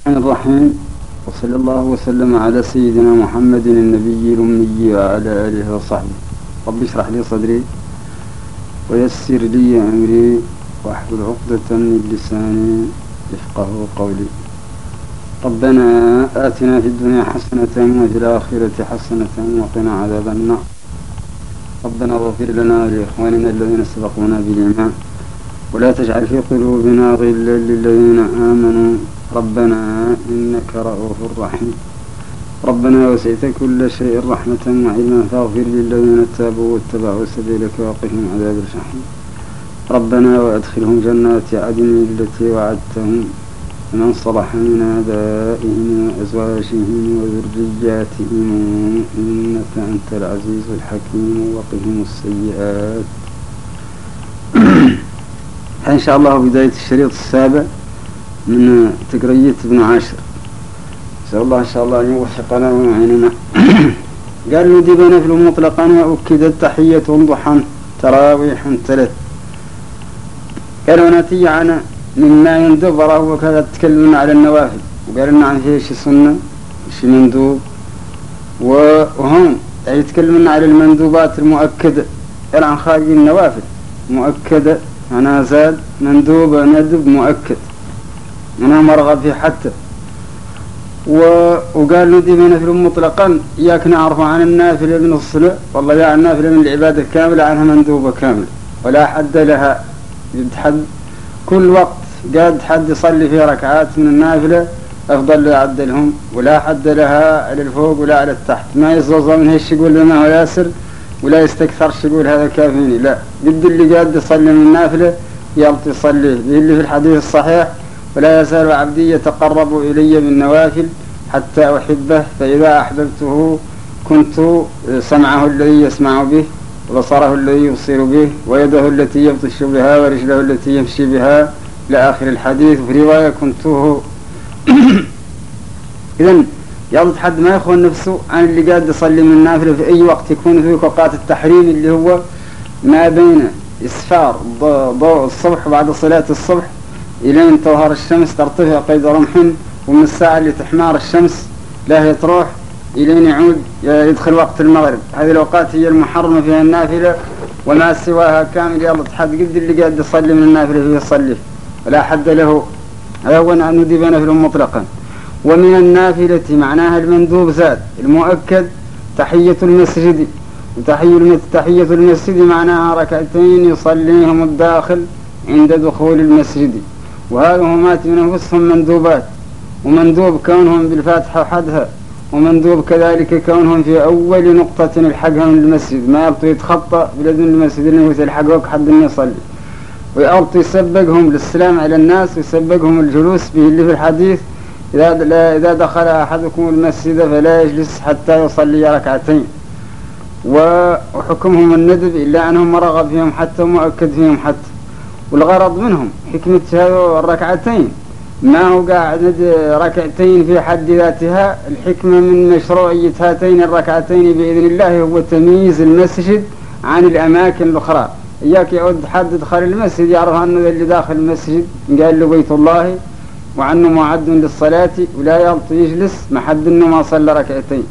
الرحمن الرحيم. وصلى الله وسلم على سيدنا محمد النبي الأمي وعلى آله وصحبه. رب اشرح لي صدري ويسر لي أمري واحلل عقدة من لساني يفقه قولي. ربنا آتنا في الدنيا حسنة وفي الآخرة حسنة وقنا عذاب النار. ربنا اغفر لنا ولإخواننا الذين سبقونا بالإيمان. ولا تجعل في قلوبنا غلا للذين آمنوا. ربنا إنك رؤوف رحيم. ربنا وسعت كل شيء رحمة وعلما فاغفر للذين تابوا واتبعوا سبيلك وقهم عذاب الجحيم. ربنا وأدخلهم جنات عدن التي وعدتهم ومن صلح من آبائهم وأزواجهم وذرياتهم إنك أنت العزيز الحكيم. وقهم السيئات. إن شاء الله بداية الشريط السابع من تقرية ابن عاشر. نسأل الله إن شاء الله أن يوفقنا ويعيننا. قال ندب نفل مطلقا وأكدت تحية ضحى تراويح ثلاث قال ونتي عنا مما يندب وراءه وكذا تكلمنا على النوافل. وقال لنا عن فيه شي سنة شي مندوب. وهم يتكلمنا على المندوبات المؤكدة عن خارج النوافل. مؤكدة أنا زاد. مندوب ندب مؤكد. أنا مرغب في حتى. وقال ندي من نفل مطلقا. إياك نعرف عن النافلة من الصلاة والله يا النافلة من العبادة الكاملة عنها مندوبة كاملة ولا حد لها. حد. كل وقت قاد حد يصلي في ركعات من النافلة أفضل يعدلهم ولا حد لها على الفوق ولا على التحت. ما يزوز من هيش يقول لنا هو ياسر ولا يستكثرش يقول هذا كافيني. لا. قد اللي قاد يصلي من النافلة يلط يصلي. اللي في الحديث الصحيح ولا يزال عبدي يتقرب إلي بالنوافل حتى أحبه فإذا أحببته كنت سمعه الذي يسمع به وبصره الذي يبصر به ويده التي يبطش بها ورجله التي يمشي بها إلى آخر الحديث. وفي رواية كنته إذا يضط حد ما يخون نفسه عن اللي قاعد يصلي من النافلة في أي وقت يكون في أوقات التحريم اللي هو ما بين إسفار ضوء الصبح بعد صلاة الصبح إلين تظهر الشمس ترتفع قيد رمح ومن الساعة اللي تحمار الشمس لا هي تروح إلين يعود يدخل وقت المغرب. هذه الأوقات هي المحرمة فيها النافلة وما سواها كامل يلا حد قد اللي قاعد يصلي من النافلة فيه يصلي. ولا حد له هو أن ندب نافلة مطلقا. ومن النافلة معناها المندوب زاد المؤكد تحية المسجد. وتحية تحية المسجد معناها ركعتين يصليهم الداخل عند دخول المسجد. وهذا همات من أنفسهم مندوبات. ومندوب كونهم بالفاتحة وحدها ومندوب كذلك كونهم في أول نقطة الحقها من المسجد. ما يبطي يتخطى بلدن المسجد اللي يلحقوك حد من يصلي. ويأرط يسبقهم للسلام على الناس ويسبقهم الجلوس به اللي في الحديث إذا إذا دخل أحدكم المسجد فلا يجلس حتى يصلي ركعتين. وحكمهم الندب إلا أنهم رغب فيهم حتى ومؤكد فيهم حتى. والغرض منهم حكمة الركعتين. ما هو قاعد ركعتين في حد ذاتها؟ الحكمة من مشروعية هاتين الركعتين بإذن الله هو تمييز المسجد عن الأماكن الأخرى. إياك يعود حد دخل المسجد يعرف أنه اللي داخل المسجد قال له بيت الله وعنه معد للصلاة ولا يلط يجلس ما حد إنه ما صلى ركعتين.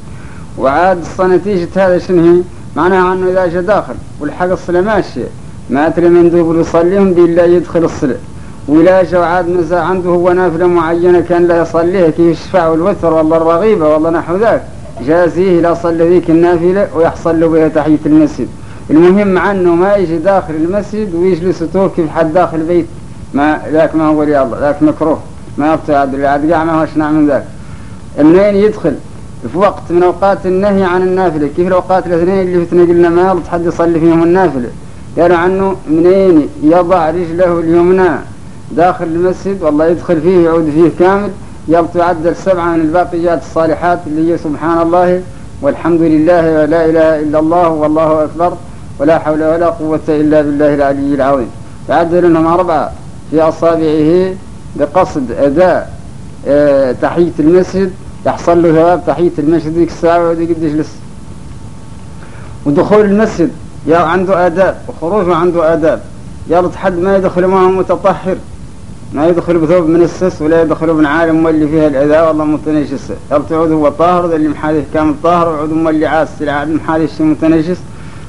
وعاد نتيجة هذا شنو هي؟ معناها أنه إذا جاء داخل والحق الصلاة ماشية. ما ترى من دوب يصليهم بالله يدخل الصلاة ولا جاء عاد نزع عنده هو نافلة معينة كان لا يصليها. كيف الشفاع والوتر والله الرغيبة والله نحو ذاك. جازيه لا صلى ذيك النافلة ويحصل له بها تحية المسجد. المهم مع انه ما يجي داخل المسجد ويجلس كيف حد داخل البيت. ما ذاك ما هو رياض ذاك مكروه. ما يبتعد اللي عاد قاع ما هوش من ذاك. المنين يدخل. في وقت من أوقات النهي عن النافلة. كيف الأوقات الأثنين اللي فتنا قلنا ما يلط حد يصلي فيهم النافلة؟ قالوا عنه منين يضع رجله اليمنى داخل المسجد والله يدخل فيه يعود فيه كامل يلط يعدل سبعة من الباقيات الصالحات اللي هي سبحان الله والحمد لله ولا إله إلا الله والله أكبر ولا حول ولا قوة إلا بالله العلي العظيم. يعدل لهم أربعة في أصابعه بقصد أداء أه تحية المسجد يحصل له ثواب تحية المسجد ذيك الساعة ويقعد يجلس ودخول المسجد يا عنده آداب وخروجه عنده آداب. يلا حد ما يدخل معه متطهر. ما يدخل بثوب من السس ولا يدخل ابن عالم مولي فيها الأذى والله متنجس. يعود هو طاهر ذا اللي محاذيه كامل طاهر. ويعود مولي عاس محاذي الشيء متنجس.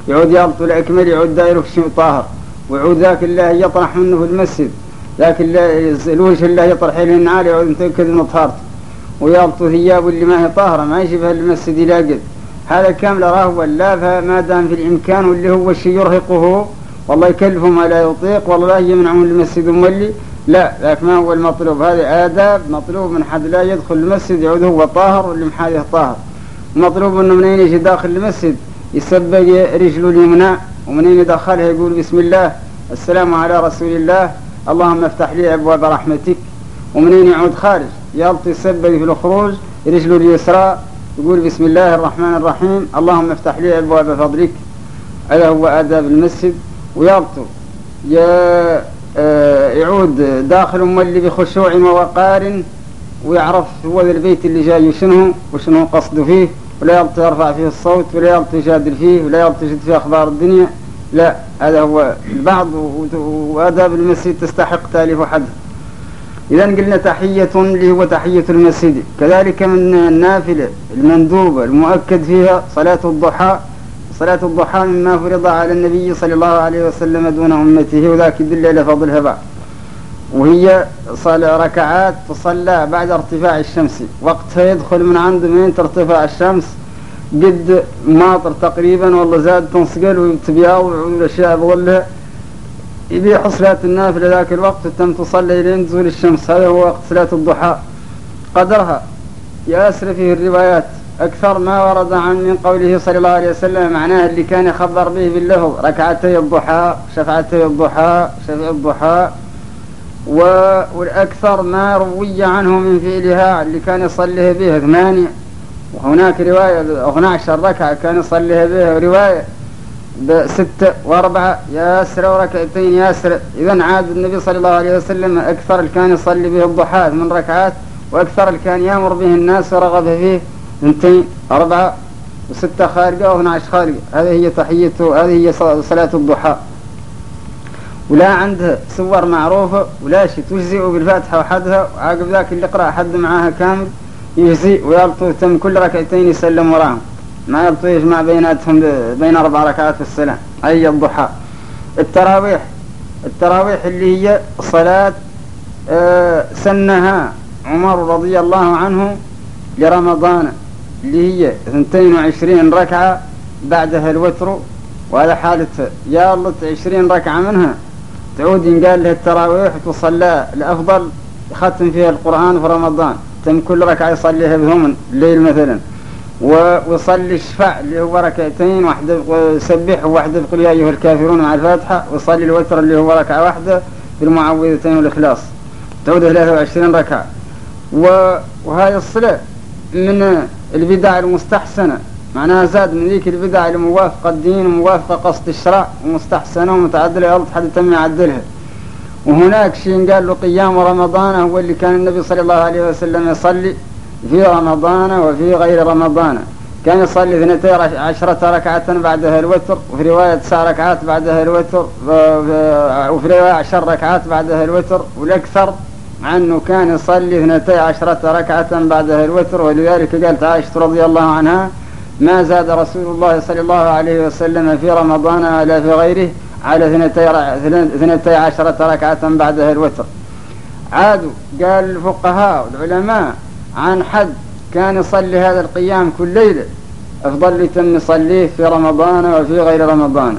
يعود يلطو الأكمل يعود دايره في شيء طاهر. ويعود ذاك الله يطرح منه في المسجد. ذاك الوجه الله يطرح له النعال يعود متأكد من طهارته ويلطو ثيابه اللي ما هي طاهرة ما يشبه المسجد يلاقد هذا كامل راه ولا فما دام في الإمكان واللي هو الشيء يرهقه والله يكلفه ما لا يطيق والله يمنعه من المسجد مولي لا لكن ما هو المطلوب؟ هذه آداب مطلوب من حد لا يدخل المسجد يعود هو طاهر واللي محاذيه طاهر. مطلوب إنه منين يجي داخل المسجد؟ يسبق رجله اليمنى ومنين يدخلها يقول بسم الله السلام على رسول الله اللهم افتح لي أبواب رحمتك. ومنين يعود خارج؟ يلطي يسبق في الخروج رجله اليسرى يقول بسم الله الرحمن الرحيم. اللهم افتح لي أبواب فضلك هذا هو آداب المسجد ويلطو آه، يعود داخل مولي بخشوع ووقار ويعرف هو البيت اللي جاي شنو وشنو قصده فيه ولا يلطي يرفع فيه الصوت ولا يلطي يجادل فيه ولا يلطي يشد فيه أخبار الدنيا. لا هذا هو البعض وآداب المسجد تستحق تأليف حد. إذا قلنا تحية اللي هو تحية المسجد. كذلك من النافلة المندوبة المؤكد فيها صلاة الضحى. صلاة الضحى مما فرض على النبي صلى الله عليه وسلم دون أمته وذاك يدل على فضلها بعد وهي صلاة ركعات تصلى بعد ارتفاع الشمس. وقتها يدخل من عند من ترتفع الشمس. قد ماطر تقريبا والله زاد تنصقل وتبياض والاشياء بظلها. يبيع صلاة النافلة ذاك الوقت تم تصلي لين تزول الشمس. هذا هو وقت صلاة الضحى. قدرها. ياسر فيه الروايات. أكثر ما ورد عن من قوله صلى الله عليه وسلم معناه اللي كان يخبر به باللفظ ركعتي الضحى شفعتي الضحى شفع الضحى. والأكثر ما روي عنه من فعلها اللي كان يصليها به ثمانية. وهناك رواية 12 ركعة كان يصليها به رواية. بستة وأربعة. ياسر وركعتين. ياسر. إذا عاد النبي صلى الله عليه وسلم أكثر اللي كان يصلي به الضحى من ركعات وأكثر اللي كان يأمر به الناس ورغب فيه. اثنتين أربعة وستة خارجة واثنى عشر خارجة. هذه هي تحيته هذه هي صلاة الضحى. ولا عندها صور معروفة ولا شيء تجزئ بالفاتحة وحدها. وعقب ذاك اللي يقرأ حد معاها كامل يجزي ويلطو تم كل ركعتين يسلم وراهم. ما يلطو يجمع بيناتهم بين أربع ركعات في السلام أي الضحى. التراويح التراويح اللي هي صلاة آه سنها عمر رضي الله عنه لرمضان اللي هي 22 ركعة بعدها الوتر وهذا حالة يا الله 20 ركعة منها. تعود ينقال له التراويح تصلى الأفضل يختم فيها القرآن في رمضان تم كل ركعة يصليها بهم الليل مثلا. ويصلي الشفع اللي هو ركعتين واحدة يسبح وواحدة يا أيها الكافرون مع الفاتحة. ويصلي الوتر اللي هو ركعة واحدة بالمعوذتين والإخلاص. تعود 23 ركعة. وهذه الصلاة من البدع المستحسنة. معناها زاد من ذيك البدع الموافقة الدين وموافقة قصد الشرع ومستحسنة ومتعدلة يا حد تم يعدلها. وهناك شيء قال له قيام رمضان هو اللي كان النبي صلى الله عليه وسلم يصلي. في رمضان وفي غير رمضان. كان يصلي اثنتي عشرة ركعة بعدها الوتر وفي رواية تسع ركعات بعدها الوتر وفي رواية عشر ركعات بعدها الوتر والأكثر عنه كان يصلي اثنتي عشرة ركعة بعدها الوتر ولذلك قالت عائشة رضي الله عنها ما زاد رسول الله صلى الله عليه وسلم في رمضان ولا في غيره على اثنتي عشرة ركعة بعدها الوتر. عادوا قال الفقهاء والعلماء عن حد كان يصلي هذا القيام كل ليلة. أفضل لتم يصليه في رمضان وفي غير رمضان.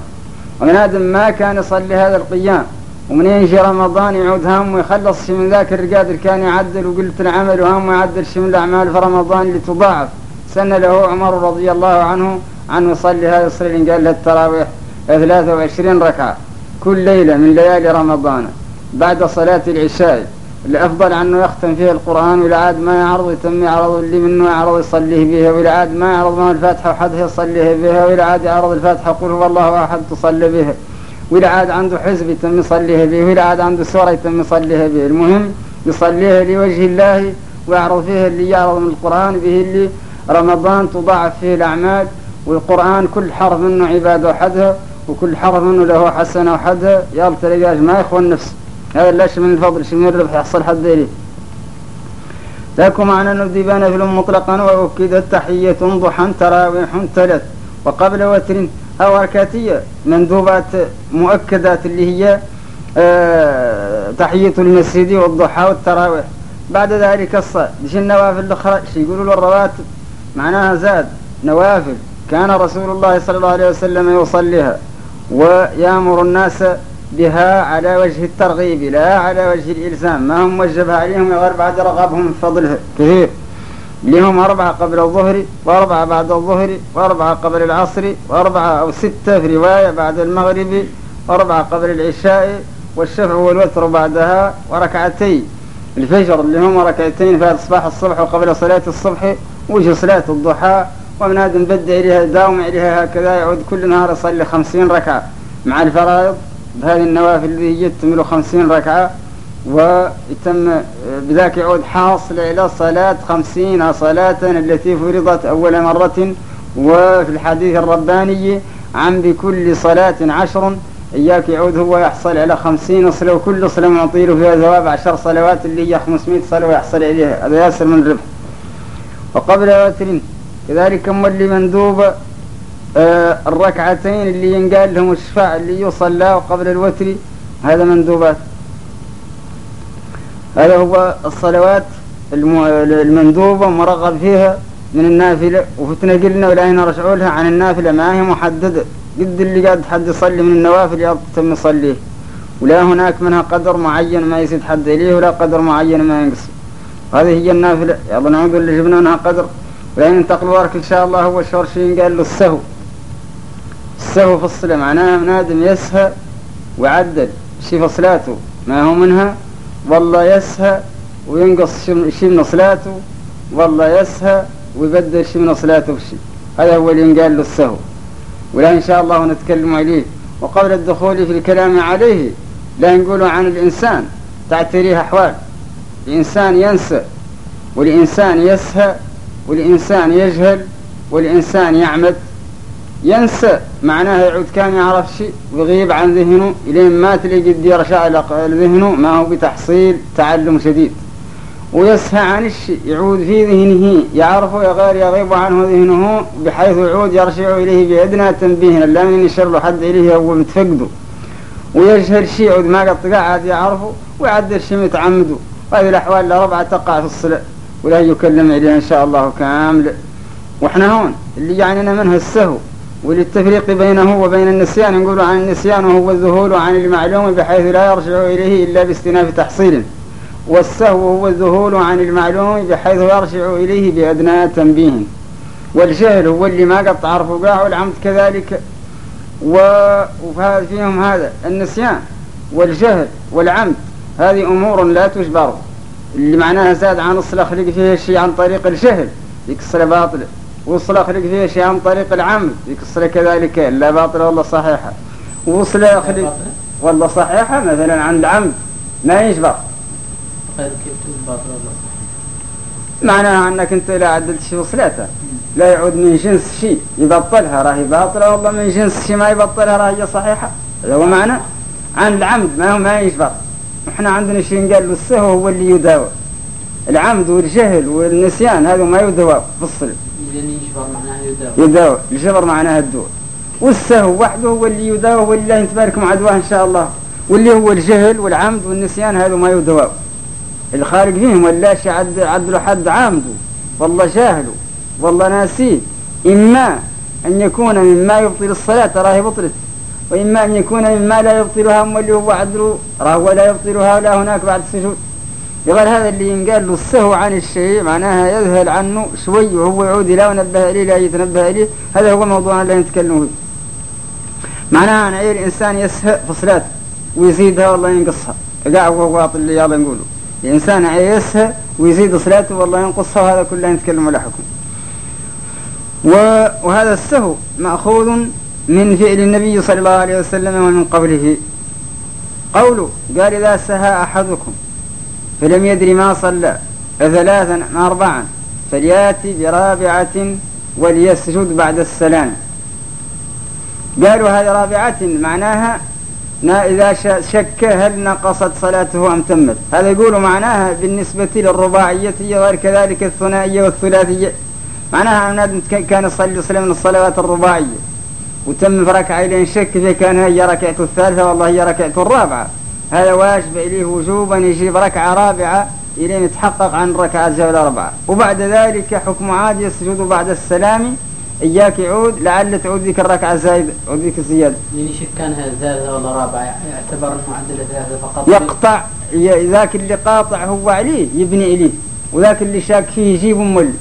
ومن آدم ما كان يصلي هذا القيام. ومنين يجي رمضان يعود هم ويخلص من ذاك الرقاد اللي كان يعدل وقلت العمل وهم يعدل من الأعمال في رمضان اللي تضاعف. سن له عمر رضي الله عنه عنه يصلي هذا الصلاة قال له التراويح 23 ركعة. كل ليلة من ليالي رمضان بعد صلاة العشاء. الأفضل عنه يختم فيه القرآن والعاد ما يعرض يتم يعرض اللي منه يعرض يصليه بها والعاد ما يعرض ما الفاتحة وحدها يصليه بها والعاد يعرض الفاتحة قل هو الله أحد تصلي بها والعاد عنده حزب يتم يصليها به والعاد عنده سورة يتم يصليها به. المهم يصليها لوجه الله ويعرض فيها اللي يعرض من القرآن به اللي رمضان تضاعف فيه الأعمال والقرآن كل حرف منه عبادة وحدها وكل حرف منه له حسنة وحدها يا ما يخوى النفس هذا لا من الفضل شيء من الربح يحصل حد إليه ذاك معنى نديبان في مطلقا وأكدت تحية ضحى تراويح تلت. وقبل وتر أو ركاتية مندوبات مؤكدات اللي هي آه تحية المسجد والضحى والتراويح. بعد ذلك الصلاة ديش النوافل الأخرى؟ يقولوا له الرواتب. معناها زاد. نوافل. كان رسول الله صلى الله عليه وسلم يصليها. ويأمر الناس بها على وجه الترغيب لا على وجه الإلزام. ما هم وجبها عليهم غير بعد رغبهم من فضلها كثير. لهم أربعة قبل الظهر وأربعة بعد الظهر وأربعة قبل العصر وأربعة أو ستة في رواية بعد المغرب وأربعة قبل العشاء والشفع والوتر بعدها وركعتي الفجر اللي هم ركعتين في صباح الصبح وقبل صلاة الصبح وجه صلاة الضحى. ومن هذا نبدأ إليها داوم إليها هكذا يعود كل نهار يصلي خمسين ركعة. مع الفرائض بهذه النوافل اللي هي تملوا خمسين ركعة ويتم بذاك يعود حاصل إلى صلاة خمسين صلاة التي فرضت أول مرة. وفي الحديث الرباني عن بكل صلاة عشر إياك يعود هو يحصل على خمسين صلاة وكل صلاة معطي له فيها ثواب عشر صلوات اللي هي خمسمائة صلاة ويحصل عليها هذا ياسر من الربح وقبل وتر كذلك مولي مندوب آه الركعتين اللي ينقال لهم الشفاع اللي يصلى قبل الوتر هذا مندوبات. هذا هو الصلوات المندوبة مرغب فيها من النافلة. وفتنقلنا ولا نرجعوا لها عن النافلة. ما هي محددة؟ قد اللي قاعد حد يصلي من النوافل يتم يصليه. ولا هناك منها قدر معين ما يزيد حد إليه ولا قدر معين ما ينقص. هذه هي النافلة. يلا نعود اللي جبنا منها قدر. ولين ننتقل ورك إن شاء الله. هو شورشين قال له السهو. السهو في الصلاة معناها من آدم يسهى وعدل. شي في صلاته ما هو منها؟ والله يسهى وينقص شي من صلاته والله يسهى ويبدل شي من صلاته بشي هذا هو اللي ينقال له السهو. ولا إن شاء الله نتكلم عليه. وقبل الدخول في الكلام عليه لا نقول عن الإنسان. تعتريه أحوال. الإنسان ينسى والإنسان يسهى والإنسان يجهل والإنسان يعمد. ينسى معناه يعود كان يعرف شيء ويغيب عن ذهنه إلين ما تلاقي الدير شاء ذهنه ما هو بتحصيل تعلم شديد. ويسهى عن الشيء يعود في ذهنه يعرفه غير يغيب عنه ذهنه بحيث يعود يرجع إليه بأدنى تنبيه لا من يشر حد إليه هو متفقده. ويجهل شيء عود ما قد قاعد يعرفه ويعدل شيء متعمده. وهذه الأحوال الأربعة تقع في الصلاة ولا يكلم عليها إن شاء الله كامل. وإحنا هون اللي يعنينا منها السهو. وللتفريق بينه وبين النسيان نقول عن النسيان وهو الذهول عن المعلوم بحيث لا يرجع إليه إلا باستناف تحصيل. والسهو هو الذهول عن المعلوم بحيث يرجع إليه بأدنى تنبيه. والجهل هو اللي ما قد تعرفه قاع والعمد كذلك. وفهذا فيهم هذا النسيان والجهل والعمد هذه أمور لا تجبر. اللي معناها زاد عن الصلاة خلق فيها شيء عن طريق الجهل ذيك الصلاة والصلاة خلق فيها شيء عن طريق العمد الصلاة كذلك. لا باطلة ولا صحيحة والصلاة خلق والله صحيحة مثلا عند عمد ما يجبر طيب كيف باطلة ولا معناها أنك أنت لا عدلت شيء صلاته لا يعود من جنس شيء يبطلها. راهي باطلة والله من جنس شيء ما يبطلها راهي صحيحة. هذا هو معنى. عن العمد ما هو ما يجبر إحنا عندنا شيء قال السهو هو اللي يداوى. العمد والجهل والنسيان هذا ما يداوى في الصلب. يداوى الجبر معناها الدواء والسهو وحده هو اللي يداوى هو اللي يتبارك مع دواه إن شاء الله. واللي هو الجهل والعمد والنسيان هذا ما يداوى الخارج فيهم ولا شي عد عدلوا حد عامده والله جاهله والله ناسيه. إما أن يكون مما يبطل الصلاة راهي بطلت وإما أن يكون مما لا يبطلها أما اللي هو عدله راهو لا يبطلها ولا هناك بعد السجود يقال هذا اللي ينقال له السهو عن الشيء معناها يذهل عنه شوي وهو يعود إليه ونبه إليه لا يتنبه إليه. هذا هو موضوعنا اللي نتكلم فيه معناها أن أي الإنسان يسهى في صلاته ويزيدها والله ينقصها. قاع باطل اللي يلا نقوله. الإنسان يسهى ويزيد صلاته والله ينقصها وهذا كله نتكلم على حكم. وهذا السهو مأخوذ من فعل النبي صلى الله عليه وسلم ومن قبله قوله قال إذا سهى أحدكم فلم يدري ما صلى. ثلاثا أربعا. فليأتي برابعة وليسجد بعد السلام. قالوا هذه رابعة معناها نا إذا شك هل نقصت صلاته أم تمت. هذا يقول معناها بالنسبة للرباعية غير كذلك الثنائية والثلاثية. معناها أن كان يصلي صلاة من الصلوات الرباعية. وتم في ركعتين شك في كان هي ركعته الثالثة والله هي ركعته الرابعة. هذا واجب إليه وجوبا يجيب ركعة رابعة إلين يتحقق عن ركعة الجولة أربعة وبعد ذلك حكم عادي يسجد بعد السلام. إياك يعود لعل تعود ذيك الركعة زايدة تعود ذيك الزيادة. يعني شك كانها ثالثة ولا رابعة يعتبر أنه معدل ثلاثة فقط؟ يقطع ذاك اللي قاطع هو عليه يبني إليه. وذاك اللي شاك فيه يجيب مل.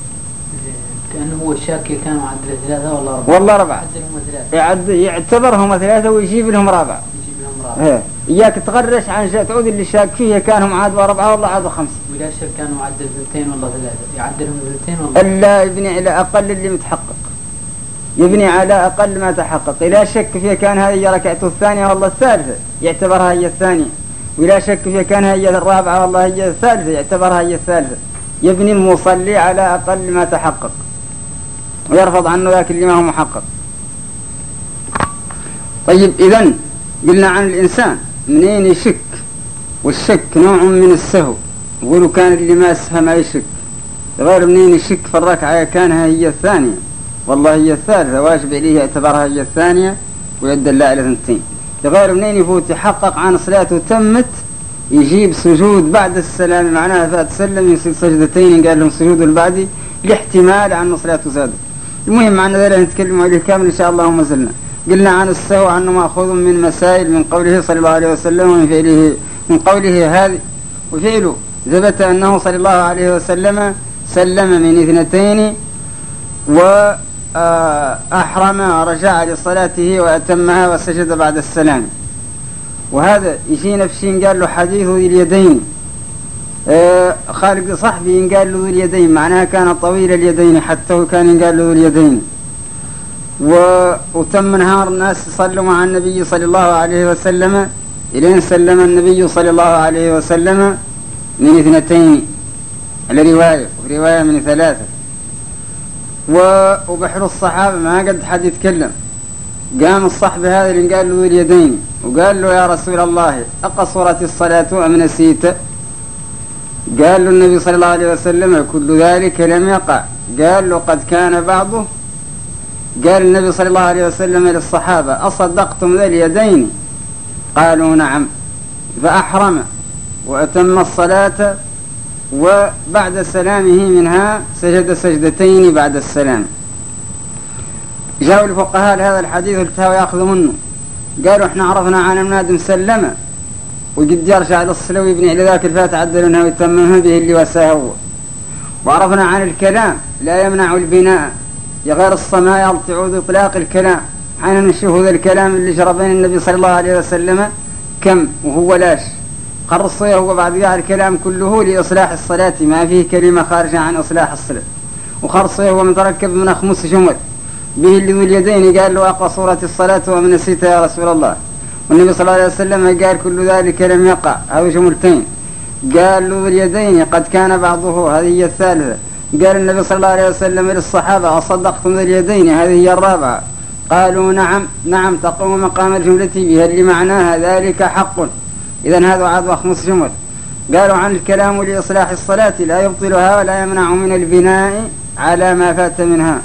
كأنه هو الشاكي كان معدل ثلاثة ولا رابعة؟ والله ربعة معدلهم ثلاثة يعتبرهم ثلاثة ويجيب لهم رابعة. يجيب لهم رابعة. إيه. إياك تغرش عن تعود اللي شاك فيه كانهم عاد أربعة والله عاد خمسة ولا شك كانوا معدل ثنتين ولا ثلاثة. يعدلهم ثنتين ولا إلا يبني على أقل اللي متحقق. يبني على أقل ما تحقق. إذا شك فيها كان هذه ركعته الثانية والله الثالثة يعتبرها هي الثانية. وإذا شك فيها كان هي الرابعة والله هي الثالثة يعتبرها هي الثالثة. يبني المصلي على أقل ما تحقق. ويرفض عنه ذاك اللي ما هو محقق. طيب إذا قلنا عن الإنسان. منين يشك؟ والشك نوع من السهو. يقولوا كان اللي ما سهى ما يشك. غير منين يشك في الركعة؟ كانها هي الثانية. والله هي الثالثة واجب عليه يعتبرها هي الثانية ويدل على ثنتين. غير منين يفوت يحقق عن صلاته تمت يجيب سجود بعد السلام معناها فات سلم يصير سجدتين قال لهم سجود البعدي لاحتمال عن صلاته زادت. المهم عن ذلك نتكلم عليه كامل إن شاء الله ما زلنا. قلنا عن السهو عنه مأخوذ من مسائل من قوله صلى الله عليه وسلم ومن فعله من قوله هذه. وفعله ثبت أنه صلى الله عليه وسلم سلم من اثنتين وأحرم رجع لصلاته وأتمها وسجد بعد السلام. وهذا يجي نفسي قال له حديث ذي اليدين. آه، خالد صحبي قال له ذو اليدين معناها كان طويل اليدين حتى كان قال له ذو اليدين. وتم نهار الناس صلوا مع النبي صلى الله عليه وسلم. إلين سلم النبي صلى الله عليه وسلم من اثنتين. على رواية من ثلاثة. وبحر الصحابة ما قد حد يتكلم. قام الصحابي هذا اللي قال له ذو اليدين. وقال له يا رسول الله أقصرت الصلاة أم نسيت؟ قال له النبي صلى الله عليه وسلم كل ذلك لم يقع. قال له قد كان بعضه قال النبي صلى الله عليه وسلم للصحابة أصدقتم ذا اليدين؟ قالوا نعم. فأحرم وأتم الصلاة وبعد سلامه منها سجد سجدتين بعد السلام. جاءوا الفقهاء لهذا الحديث التهوا ياخذوا منه. قالوا إحنا عرفنا عن ابن مسلمة وقد يرجع للصلاة ويبني على ذاك الفات عدل إنه يتممه به اللي وساه وعرفنا عن الكلام لا يمنع البناء. يغير الصمايا تعود اطلاق الكلام. حين نشوف ذا الكلام اللي جرى بين النبي صلى الله عليه وسلم كم؟ وهو لاش. قرصيه ذلك الكلام كله لإصلاح الصلاة. ما فيه كلمة خارجة عن إصلاح الصلاة. وخرصيه هو متركب من خمس جمل. به اللي ذو اليدين قال له أقصرت الصلاة ومن نسيت يا رسول الله. والنبي صلى الله عليه وسلم قال كل ذلك لم يقع. هذه جملتين. قال ذو اليدين قد كان بعضه هذه الثالثة. قال النبي صلى الله عليه وسلم للصحابة أصدقتم ذو اليدين هذه هي الرابعة. قالوا نعم نعم تقوم مقام الجملة بها اللي معناها ذلك حق. إذا هذا عاد خمس جمل. قالوا عن الكلام لإصلاح الصلاة لا يبطلها ولا يمنع من البناء على ما فات منها.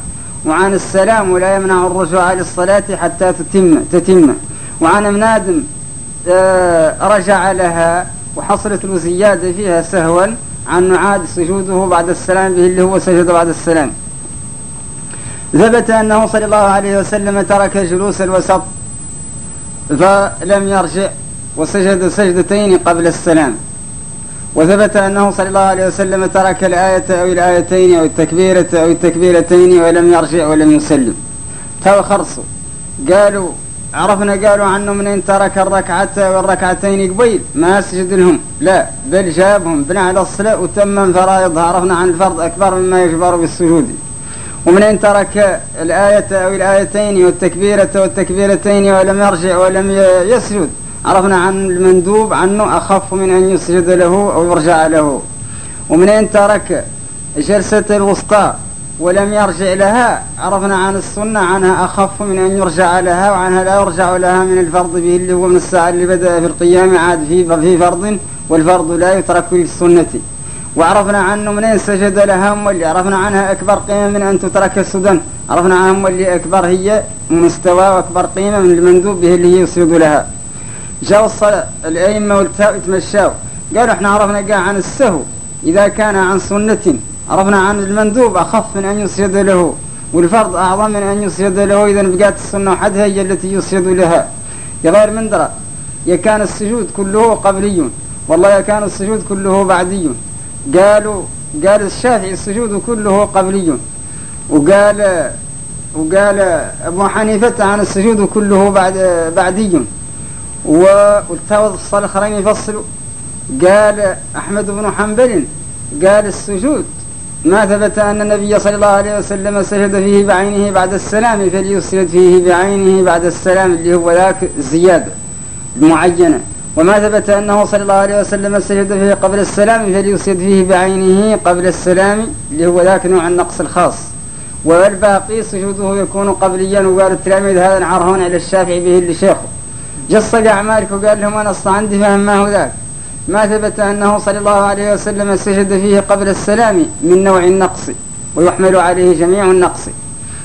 وعن السلام لا يمنع الرجوع للصلاة حتى تتم تتم. وعن منادم آه رجع لها وحصلت له زيادة فيها سهوا. عن عاد سجوده بعد السلام به اللي هو سجد بعد السلام. ثبت أنه صلى الله عليه وسلم ترك جلوس الوسط فلم يرجع وسجد سجدتين قبل السلام. وثبت أنه صلى الله عليه وسلم ترك الآية أو الآيتين أو التكبيرة أو التكبيرتين ولم يرجع ولم يسلم. تو قالوا عرفنا قالوا عنه من ترك الركعة والركعتين قبيل. ما سجد لهم. لا. بل جابهم. بنى على الصلاة وتمم فرائضها عرفنا عن الفرض أكبر مما يجبر بالسجود. ومن ترك الآية أو الآيتين والتكبيرة والتكبيرتين ولم يرجع ولم يسجد. عرفنا عن المندوب عنه أخف من أن يسجد له أو يرجع له. ومن ترك جلسة الوسطى ولم يرجع لها. عرفنا عن السنة عنها أخف من أن يرجع لها وعنها لا يرجع لها من الفرض به اللي هو من الساعة اللي بدأ في القيام عاد في في فرض والفرض لا يترك للسنة. وعرفنا عنه منين سجد لها واللي عرفنا عنها أكبر قيمة من أن تترك السدن. عرفنا عنها واللي أكبر هي مستوى وأكبر قيمة من المندوب به اللي يسجد لها. جاءوا الصلاة الأئمة والتاء يتمشاوا قالوا إحنا عرفنا قاع عن السهو. إذا كان عن سنة عرفنا عن المندوب أخف من أن يسجد له والفرض أعظم من أن يسجد له إذا بقات السنة وحدها هي التي يسجد لها. غير من درى يكان السجود كله قبلي والله يكان السجود كله بعدي. قالوا قال الشافعي السجود كله قبلي. وقال وقال أبو حنيفة عن السجود كله بعد بعدي. والتاوض الصالح الآخرين يفصلوا قال أحمد بن حنبل قال السجود ما ثبت أن النبي صلى الله عليه وسلم سجد فيه بعينه بعد السلام فليسجد فيه بعينه بعد السلام اللي هو ذاك الزيادة المعينة وما ثبت أنه صلى الله عليه وسلم سجد فيه قبل السلام فليسجد فيه بعينه قبل السلام اللي هو ذاك نوع النقص الخاص. والباقي سجوده يكون قبليا وقال التلاميذ هذا نعرهون على الشافعي به اللي شيخه. جص أعمالك وقال لهم أنا أصلا عندي فهم ما هو ذاك. ما ثبت أنه صلى الله عليه وسلم سجد فيه قبل السلام من نوع النقص ويحمل عليه جميع النقص.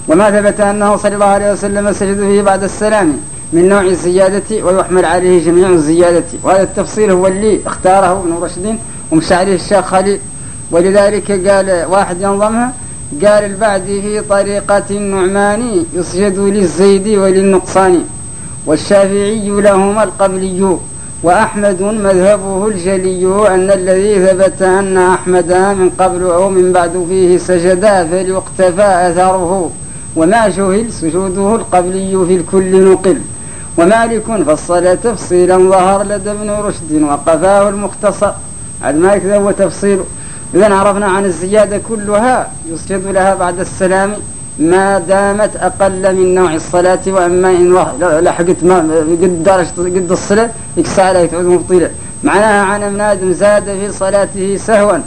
وما ثبت أنه صلى الله عليه وسلم سجد فيه بعد السلام من نوع الزيادة ويحمل عليه جميع الزيادة. وهذا التفصيل هو اللي اختاره ابن رشد ومشى عليه الشيخ خليل. ولذلك قال واحد ينظمها قال البعد في طريقة النعمان يسجد للزيد وللنقصان والشافعي لهما القبلي وأحمد مذهبه الجلي أن الذي ثبت أن أحمد من قبل أو من بعد فيه سجدا فليقتفى أثره. وما جهل سجوده القبلي في الكل نقل. ومالك فصل تفصيلا ظهر لدى ابن رشد وقفاه المختصر. عاد مالك ذا هو إذا عرفنا عن الزيادة كلها يسجد لها بعد السلام. ما دامت أقل من نوع الصلاة وأما إن لحقت ما قد درجة قد الصلاة يكسى عليها تعود مبطلة. معناها عن ابن آدم زاد في صلاته سهوا.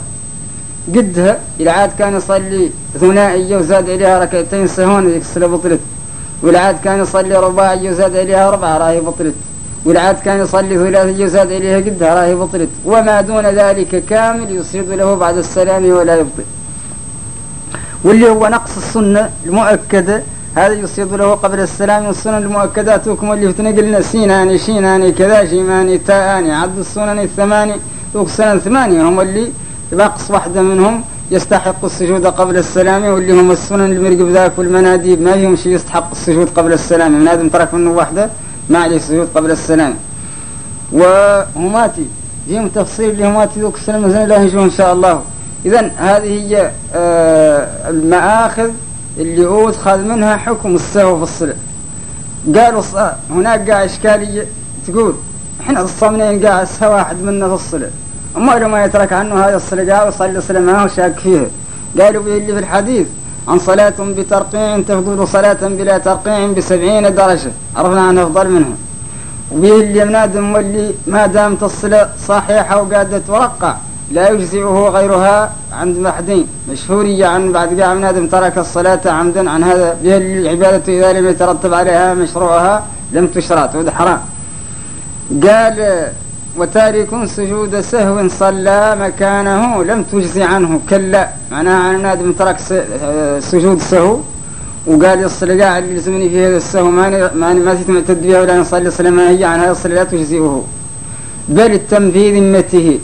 قدها إذا عاد كان يصلي ثنائية وزاد إليها ركعتين سهوا الصلاة بطلت. والعاد كان يصلي رباعية وزاد إليها أربعة راهي بطلت. والعاد كان يصلي ثلاثية وزاد إليها قدها راهي بطلت. وما دون ذلك كامل يسجد له بعد السلام ولا يبطل. واللي هو نقص السنة المؤكدة هذا يصيد له قبل السلام والسنن المؤكدات وكم اللي فتنقلنا سيناني شيناني كذا جيماني تاءاني عد السنن الثماني توك السنن ثمانية هم اللي نقص واحدة منهم يستحق السجود قبل السلام واللي هم السنن المرقب ذاك والمناديب ما فيهم شيء يستحق السجود قبل السلام من هذا ترك منه واحدة ما عليه السجود قبل السلام. وهماتي فيهم تفصيل لهماتي ذوك السلام لا يجوا إن شاء الله. إذا هذه هي آه، المآخذ اللي أخذ منها حكم السهو في الصلاة قالوا هناك قاع إشكالية تقول إحنا الصمنين قاع السهو واحد منا في الصلاة أما لو ما يترك عنه هذا الصلاة قال وصلي الصلاة ما هو شاك فيها قالوا اللي في الحديث عن صلاة بترقيع تفضل صلاة بلا ترقيع بسبعين درجة. عرفنا عن أفضل منها. وبه اللي ينادم واللي ما دامت الصلاة صحيحة وقادة ترقع. لا يجزئه غيرها عند محدين. مشهورية عن بعد قاع من آدم ترك الصلاة عمدا عن هذا بها العبادة إذا لم يترتب عليها مشروعها لم تشرط وده حرام. قال وتارك سجود سهو صلى مكانه لم تجزي عنه كلا. معناها عن آدم ترك سجود سهو. وقال الصلاة قاعد يلزمني في هذا السهو ما ما ما تعتد بها ولا نصلي الصلاة ما هي عن هذا الصلاة لا تجزئه. بل التنفيذ ذمته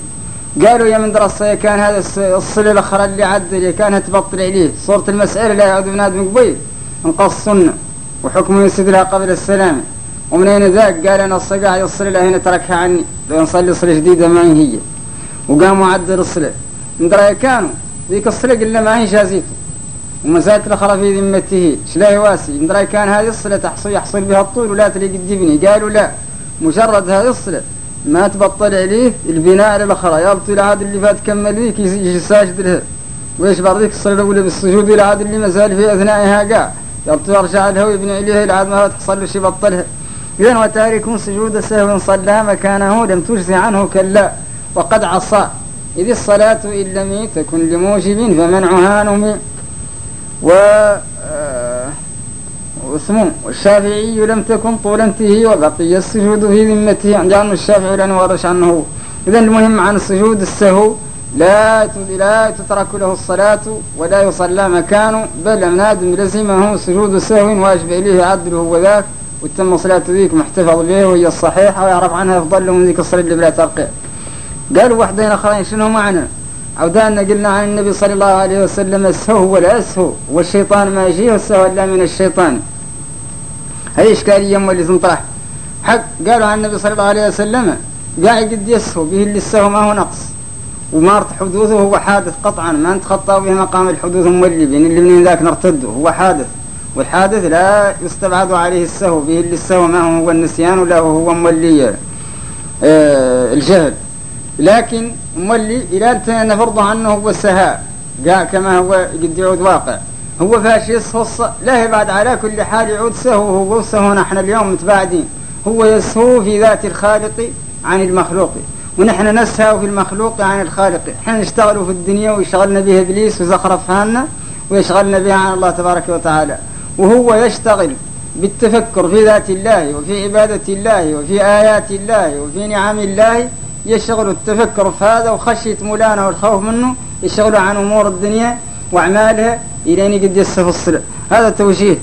قالوا يا من دراسة كان هذا الصلة الأخرى اللي عد اللي كانت تبطل عليه. صورة المسألة لا يعود من قبيل. انقص السنة وحكمه يسد لها قبل السلام. ومن أين ذاك؟ قال أنا الصقاع الصلاة هنا تركها عني. لو نصلي صلاة جديدة ما هي وقاموا عدل الصلاة من درا كانوا؟ ذيك الصلاة قلنا ما هي شازيته ومسألة الأخرى في ذمته. شلا يواسي؟ من درا كان هذه الصلاة تحصل يحصل بها الطول ولا تلقي الجبني قالوا لا. مجرد هذه الصلاة ما تبطل عليه البناء على الأخرى يبطل عاد اللي فات كمل ذيك يجي ساجد له. ويشبر ذيك الصلاة الأولى بالسجود إلى عاد اللي مازال في أثنائها قاع. يبطل يرجع له ويبني عليها إلى عاد ما تحصل له شي بطلها إذن وتارك سجود سهو صلى مكانه لم تجزي عنه كلا وقد عصى. إذ الصلاة إن لم تكن لموجب فمنعها نمي. و واسمه والشافعي لم تكن طول انتهي وبقي السجود في ذمته عند عنه الشافعي لأنه ورش عنه إذا المهم عن السجود السهو لا لا تترك له الصلاة ولا يصلى مكانه بل أمناد لزمه سجود سهو واجب إليه عدله وذاك وتم صلاة ذيك محتفظ به وهي الصحيحة ويعرف عنها أفضل من ذيك الصلاة اللي بلا ترقيع. قالوا وحدين آخرين شنو معنى؟ عودانا قلنا عن النبي صلى الله عليه وسلم السهو ولا أسهو والشيطان ما يجيه السهو إلا من الشيطان. هذه إشكالية أم اللي تنطرح حق قالوا عن النبي صلى الله عليه وسلم قاعد قد يسهو به السهو ما هو نقص. ومارت حدوثه هو حادث قطعا. ما نتخطى به مقام الحدوث مولي بين اللي من ذاك نرتده. هو حادث. والحادث لا يستبعد عليه السهو به السهو ما هو, النسيان ولا هو, مولي آه الجهل. لكن مولي إلى نفرض عنه هو السهاء. قاع كما هو قد يعود واقع. هو فاش يسهو لا يبعد على كل حال يعود سهو هو سهو نحن اليوم متباعدين. هو يسهو في ذات الخالق عن المخلوق. ونحن نسهى في المخلوق عن الخالق. إحنا نشتغل في الدنيا ويشغلنا به إبليس وزخرفها لنا ويشغلنا بها عن الله تبارك وتعالى. وهو يشتغل بالتفكر في ذات الله وفي عبادة الله وفي آيات الله وفي نعم الله. يشغل التفكر في هذا وخشية مولانا والخوف منه. يشغل عن أمور الدنيا وأعمالها. أن قد يسف الصلة. هذا توجيه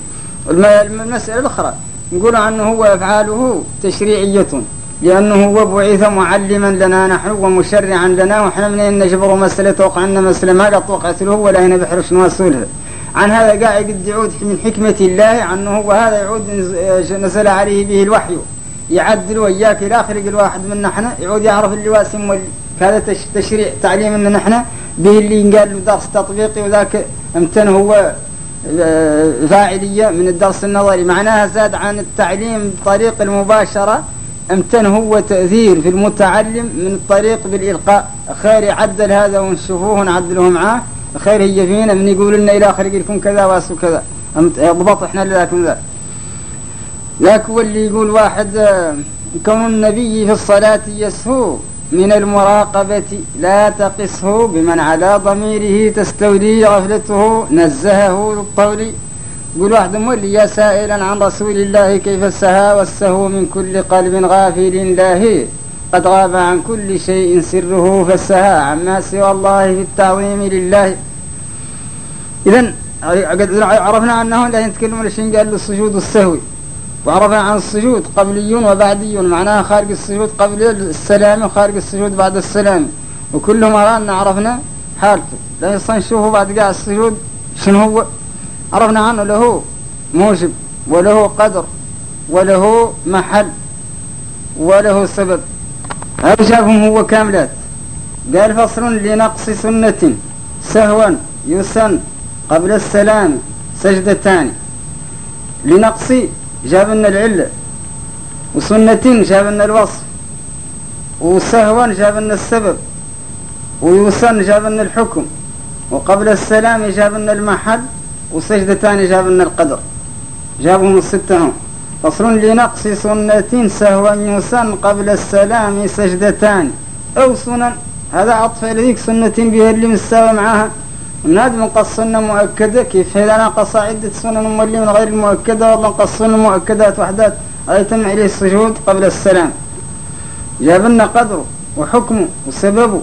المسألة الأخرى. نقول عنه هو أفعاله تشريعية لأنه هو بعث معلما لنا نحن ومشرعا لنا وإحنا منين نجبر مسألة توقع عنا مسألة ما قد وقعت له ولا هنا بحر شنو أسولها عن هذا قاعد قد يعود من حكمة الله عنه هو هذا يعود نزل عليه به الوحي. يعدل وياك إلى آخر الواحد من نحن يعود يعرف اللي واسم هذا تشريع تعليم ان نحن. به اللي قال له درس تطبيقي وذاك امتن هو فاعلية من الدرس النظري. معناها زاد عن التعليم بطريق المباشرة. امتن هو تأثير في المتعلم من الطريق بالإلقاء. خير يعدل هذا ونشوفوه ونعدله معاه. خير هي فينا من يقول لنا إلى آخر يكون كذا واسو كذا. اضبط إحنا لذاك من ذاك ذاك هو اللي يقول واحد كون النبي في الصلاة يسهو. من المراقبة لا تقسه بمن على ضميره تستولي غفلته نزهه للطول يقول واحد مولي يا سائلا عن رسول الله كيف السها والسهو من كل قلب غافل لاهي. قد غاب عن كل شيء سره فالسها عما سوى الله في التعظيم لله. إذا عرفنا أنه لا يتكلم الشيء قال له السجود السهوي وعرفنا عن السجود قبلي وبعدي معناها خارج السجود قبل السلام وخارج السجود بعد السلام. وكل أن عرفنا حالته. لا نشوفه بعد قاع السجود شنو هو؟ عرفنا عنه له موجب وله قدر وله محل وله سبب. هذا شافهم هو كاملات. قال فصل لنقص سنة. سهوا يسن قبل السلام سجدتان. لنقص جاب لنا العلة وسنة جاب لنا الوصف وسهوا جاب لنا السبب ويسن جاب لنا الحكم وقبل السلام جاب لنا المحل وسجدتان جاب لنا القدر. جابهم الستة هم. فصل لنقص سنة سهوا يسن قبل السلام سجدتان أو سنن هذا عطف لذيك سنة بها اللي مستوى معاها من هذا نقص سنة مؤكدة كيف إذا نقص عدة سنن مولي من غير المؤكدة والله نقص سنة مؤكدات وحدات يتم عليه السجود قبل السلام. جاب لنا قدره وحكمه وسببه.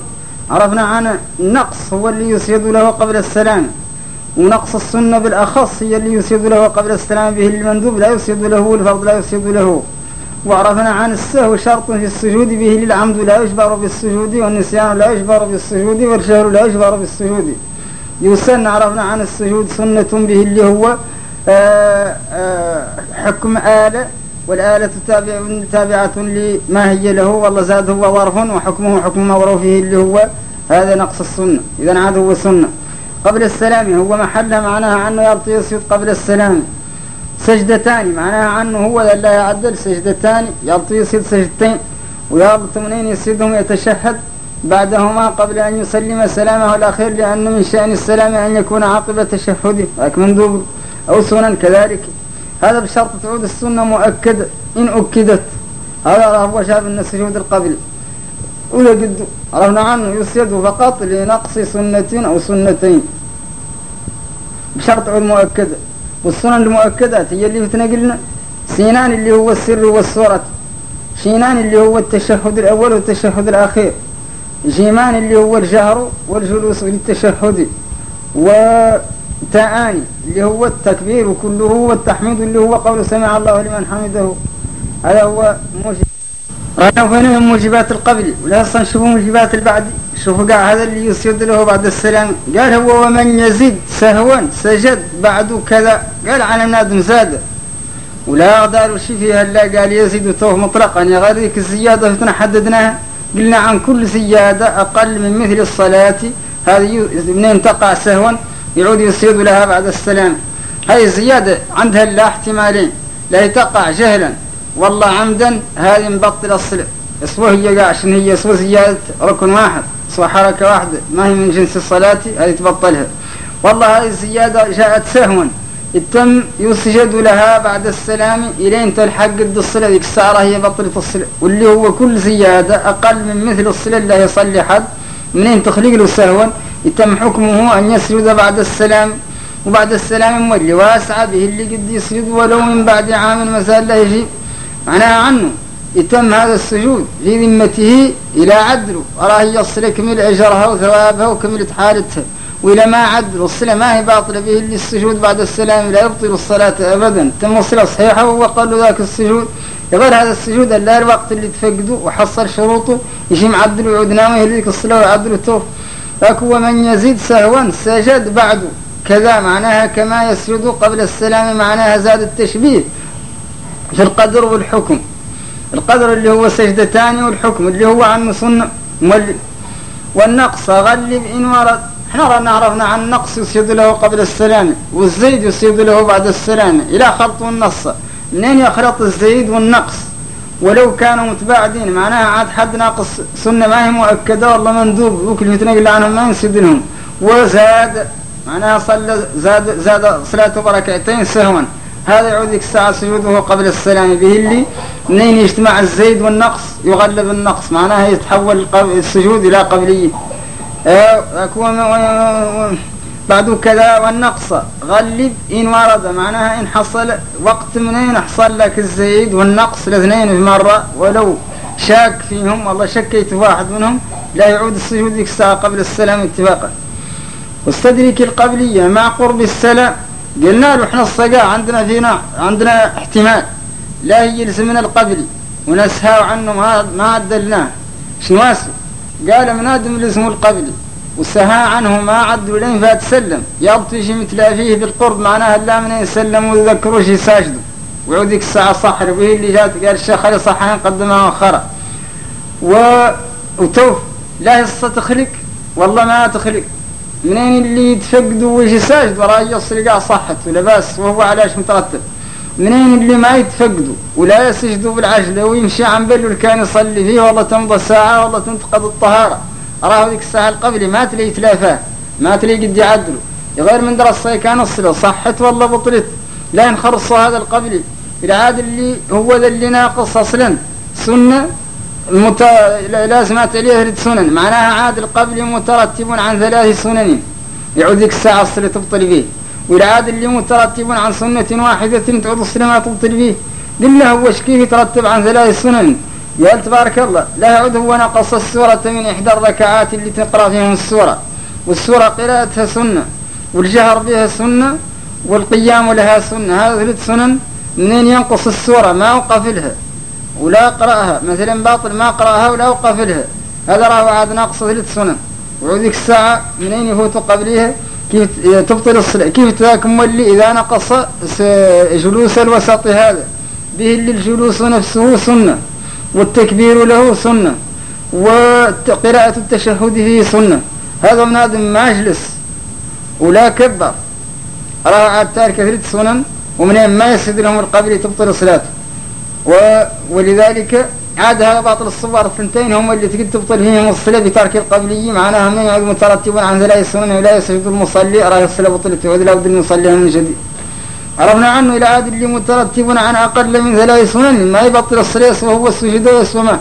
عرفنا عن النقص هو اللي يسيد له قبل السلام ونقص السنة بالأخص هي اللي يسيد له قبل السلام به المندوب لا يسيد له الفرض لا يسيد له. وعرفنا عن السهو شرط في السجود به للعمد لا يجبر بالسجود والنسيان لا يجبر بالسجود والجهل لا يجبر بالسجود. يسن عرفنا عن السجود سنة به اللي هو آآ آآ حكم آلة والآلة تابع تابعة لما هي له والله زاد هو ظرف وحكمه حكم مظروفه اللي هو هذا نقص السنة. إذا عاد هو سنة. قبل السلام هو محل معناها عنه يرطي يسجد قبل السلام. سجدتان معناها عنه هو لا يعدل سجدتان يرطي يسجد سجدتين ويربط منين يسجدهم يتشهد. بعدهما قبل أن يسلم سلامه الأخير لأن من شأن السلام أن يكون عاقبة تشهده مندوب أو سنن كذلك. هذا بشرط تعود السنة مؤكدة إن أكدت. هذا هو شاف أن السجود القبل ولا قد عنه يسجد فقط لنقص سنة أو سنتين. بشرط عود مؤكدة والسنن المؤكدات هي اللي بتنقلنا. سينان اللي هو السر والصورة شينان اللي هو التشهد الأول والتشهد الأخير. جيمان اللي هو الجهر والجلوس للتشهد وتعاني اللي هو التكبير كله والتحميد اللي هو قول سمع الله لمن حمده. هذا هو موجب. رانا من موجبات القبل؟ ولا أصلا شوفوا موجبات البعد. شوفوا قاع هذا اللي يسجد له بعد السلام. قال هو ومن يزيد سهوا سجد بعد كذا. قال على نادم زاد. ولا دار شي فيها لا قال يزيد توه مطلقا. يا غير ذيك الزيادة حددناها قلنا عن كل زيادة أقل من مثل الصلاة. هذه منين تقع سهوا. يعود يصيد لها بعد السلام. هذه الزيادة عندها لا احتمالين. لا تقع جهلا. والله عمدا هذه مبطل الصلاة اسوه هي عشان هي؟ اسوه زيادة. ركن واحد. اسوه حركة واحدة. ما هي من جنس الصلاة؟ هذه تبطلها. والله هذه الزيادة جاءت سهوا. يتم يسجد لها بعد السلام إلين تلحق قد الصلاة ذيك الساعة هي بطلة الصلاة واللي هو كل زيادة أقل من مثل الصلاة لا يصلي حد. منين تخلق له سهوا؟ يتم حكمه أن يسجد بعد السلام. وبعد السلام مولي واسعى به اللي قد يسجد ولو من بعد عام مسال لا يجي معناها عنه. يتم هذا السجود في ذمته إلى عدله. أراه يصل كمل أجرها وثوابها وكملت حالتها. وإلى ما عدل الصلاة ما هي باطلة به اللي السجود بعد السلام لا يبطل الصلاة أبدا. تم الصلاة صحيحة قال ذاك السجود. غير هذا السجود لا الوقت اللي تفقده وحصل شروطه. يجي معدل ويعود نامه يهليك الصلاة ويعدل ذاك هو من يزيد سهوا سجد بعده كذا معناها كما يسجد قبل السلام معناها زاد التشبيه في القدر والحكم. القدر اللي هو سجدتان والحكم اللي هو عن سنة والنقص غلب إن ورد. إحنا عرفنا عن النقص يصيد له قبل السلام والزيد يصيد له بعد السلام إلى خلط النص منين يخلط الزيد والنقص؟ ولو كانوا متباعدين معناها عاد حد ناقص سنة ما هي مؤكدة والله مندوب وكل يتنقل عنهم ما ينسد لهم. وزاد معناها صلى زاد زاد صلاته بركعتين سهوا. هذا يعود لك الساعة سجوده قبل السلام. به اللي منين يجتمع الزيد والنقص؟ يغلب النقص معناها يتحول السجود إلى قبلية. بعد كذا والنقص. غلب إن ورد. معناها إن حصل وقت منين حصل لك الزيد والنقص الاثنين في مرة؟ ولو شاك فيهم والله شكيت واحد منهم لا يعود السجود ذيك الساعة قبل السلام اتفاقا. واستدرك القبلية مع قرب السلام. قلنا له إحنا الصقاع عندنا فينا عندنا احتمال. لا يجلس من القبلي ونسهى عنه ما ما عدلناه شنو قال من آدم اللي اسمه القبلي وسها عنه ما عد لين فاتسلم. يبطش متلافيه بالقرب معناها لا من يسلم ويذكروا شي ساجدوا وعود ذيك الساعة صحر به اللي جات قال الشيخ علي صحين قدمها وخرا و... وتوف لا هسه تخلق؟ والله ما تخلق. منين اللي يتفقدوا ويجي ساجد؟ وراه يصل قاع صحت ولا بس وهو علاش مترتب. منين اللي ما يتفقدوا ولا يسجدوا بالعجلة ويمشي عن بل كان يصلي فيه والله تمضى ساعة والله تنتقد الطهارة. راه ذيك الساعة القبلي ما تلي يتلافاه ما تلي قد يعدلوا. غير من درس كان الصلاة صحت والله بطلت لا ينخرصوا هذا القبلي العاد اللي هو ذا اللي ناقص أصلا. سنة مت... لازمات عليه سنن. معناها عاد القبلي مترتب عن ثلاث سنن. يعود ذيك الساعة الصلاة تبطل به والعاد اللي مترتب عن سنة واحدة تعود ما تبطل به قلنا هو كيف يترتب عن ثلاث سنن. قال تبارك الله لا يعود هو نقص السورة من إحدى الركعات اللي تقرأ فيهم السورة. والسورة قراءتها سنة والجهر بها سنة والقيام لها سنة. هذه ثلاث سنن منين ينقص السورة؟ ما أوقف لها. ولا أقرأها. مثلا باطل ما أقرأها ولا أوقف لها. هذا راه عاد ناقص ثلاث سنن. وذيك الساعة منين يفوت قبلها كيف تبطل الصلاة؟ كيف ذاك مولي؟ إذا نقص جلوس الوسط هذا. به اللي الجلوس نفسه سنة والتكبير له سنة وقراءة التشهد فيه سنة. هذا من آدم ما يجلس ولا كبر. راه عاد تارك ثلاث سنن ومن ما يسد لهم القبر تبطل صلاته. ولذلك عاد هذا باطل الصور الثنتين هم اللي تبطل فيهم الصلاة بترك القبلي معناها من يعود مترتب عن ثلاث سنن ولا يسجد المصلي. راه الصلاة بطلت يعود لا بد المصلي من جديد. عرفنا عنه إلى عاد اللي مترتب عن أقل من ثلاث سنن ما يبطل الصلاة وهو السجود ما؟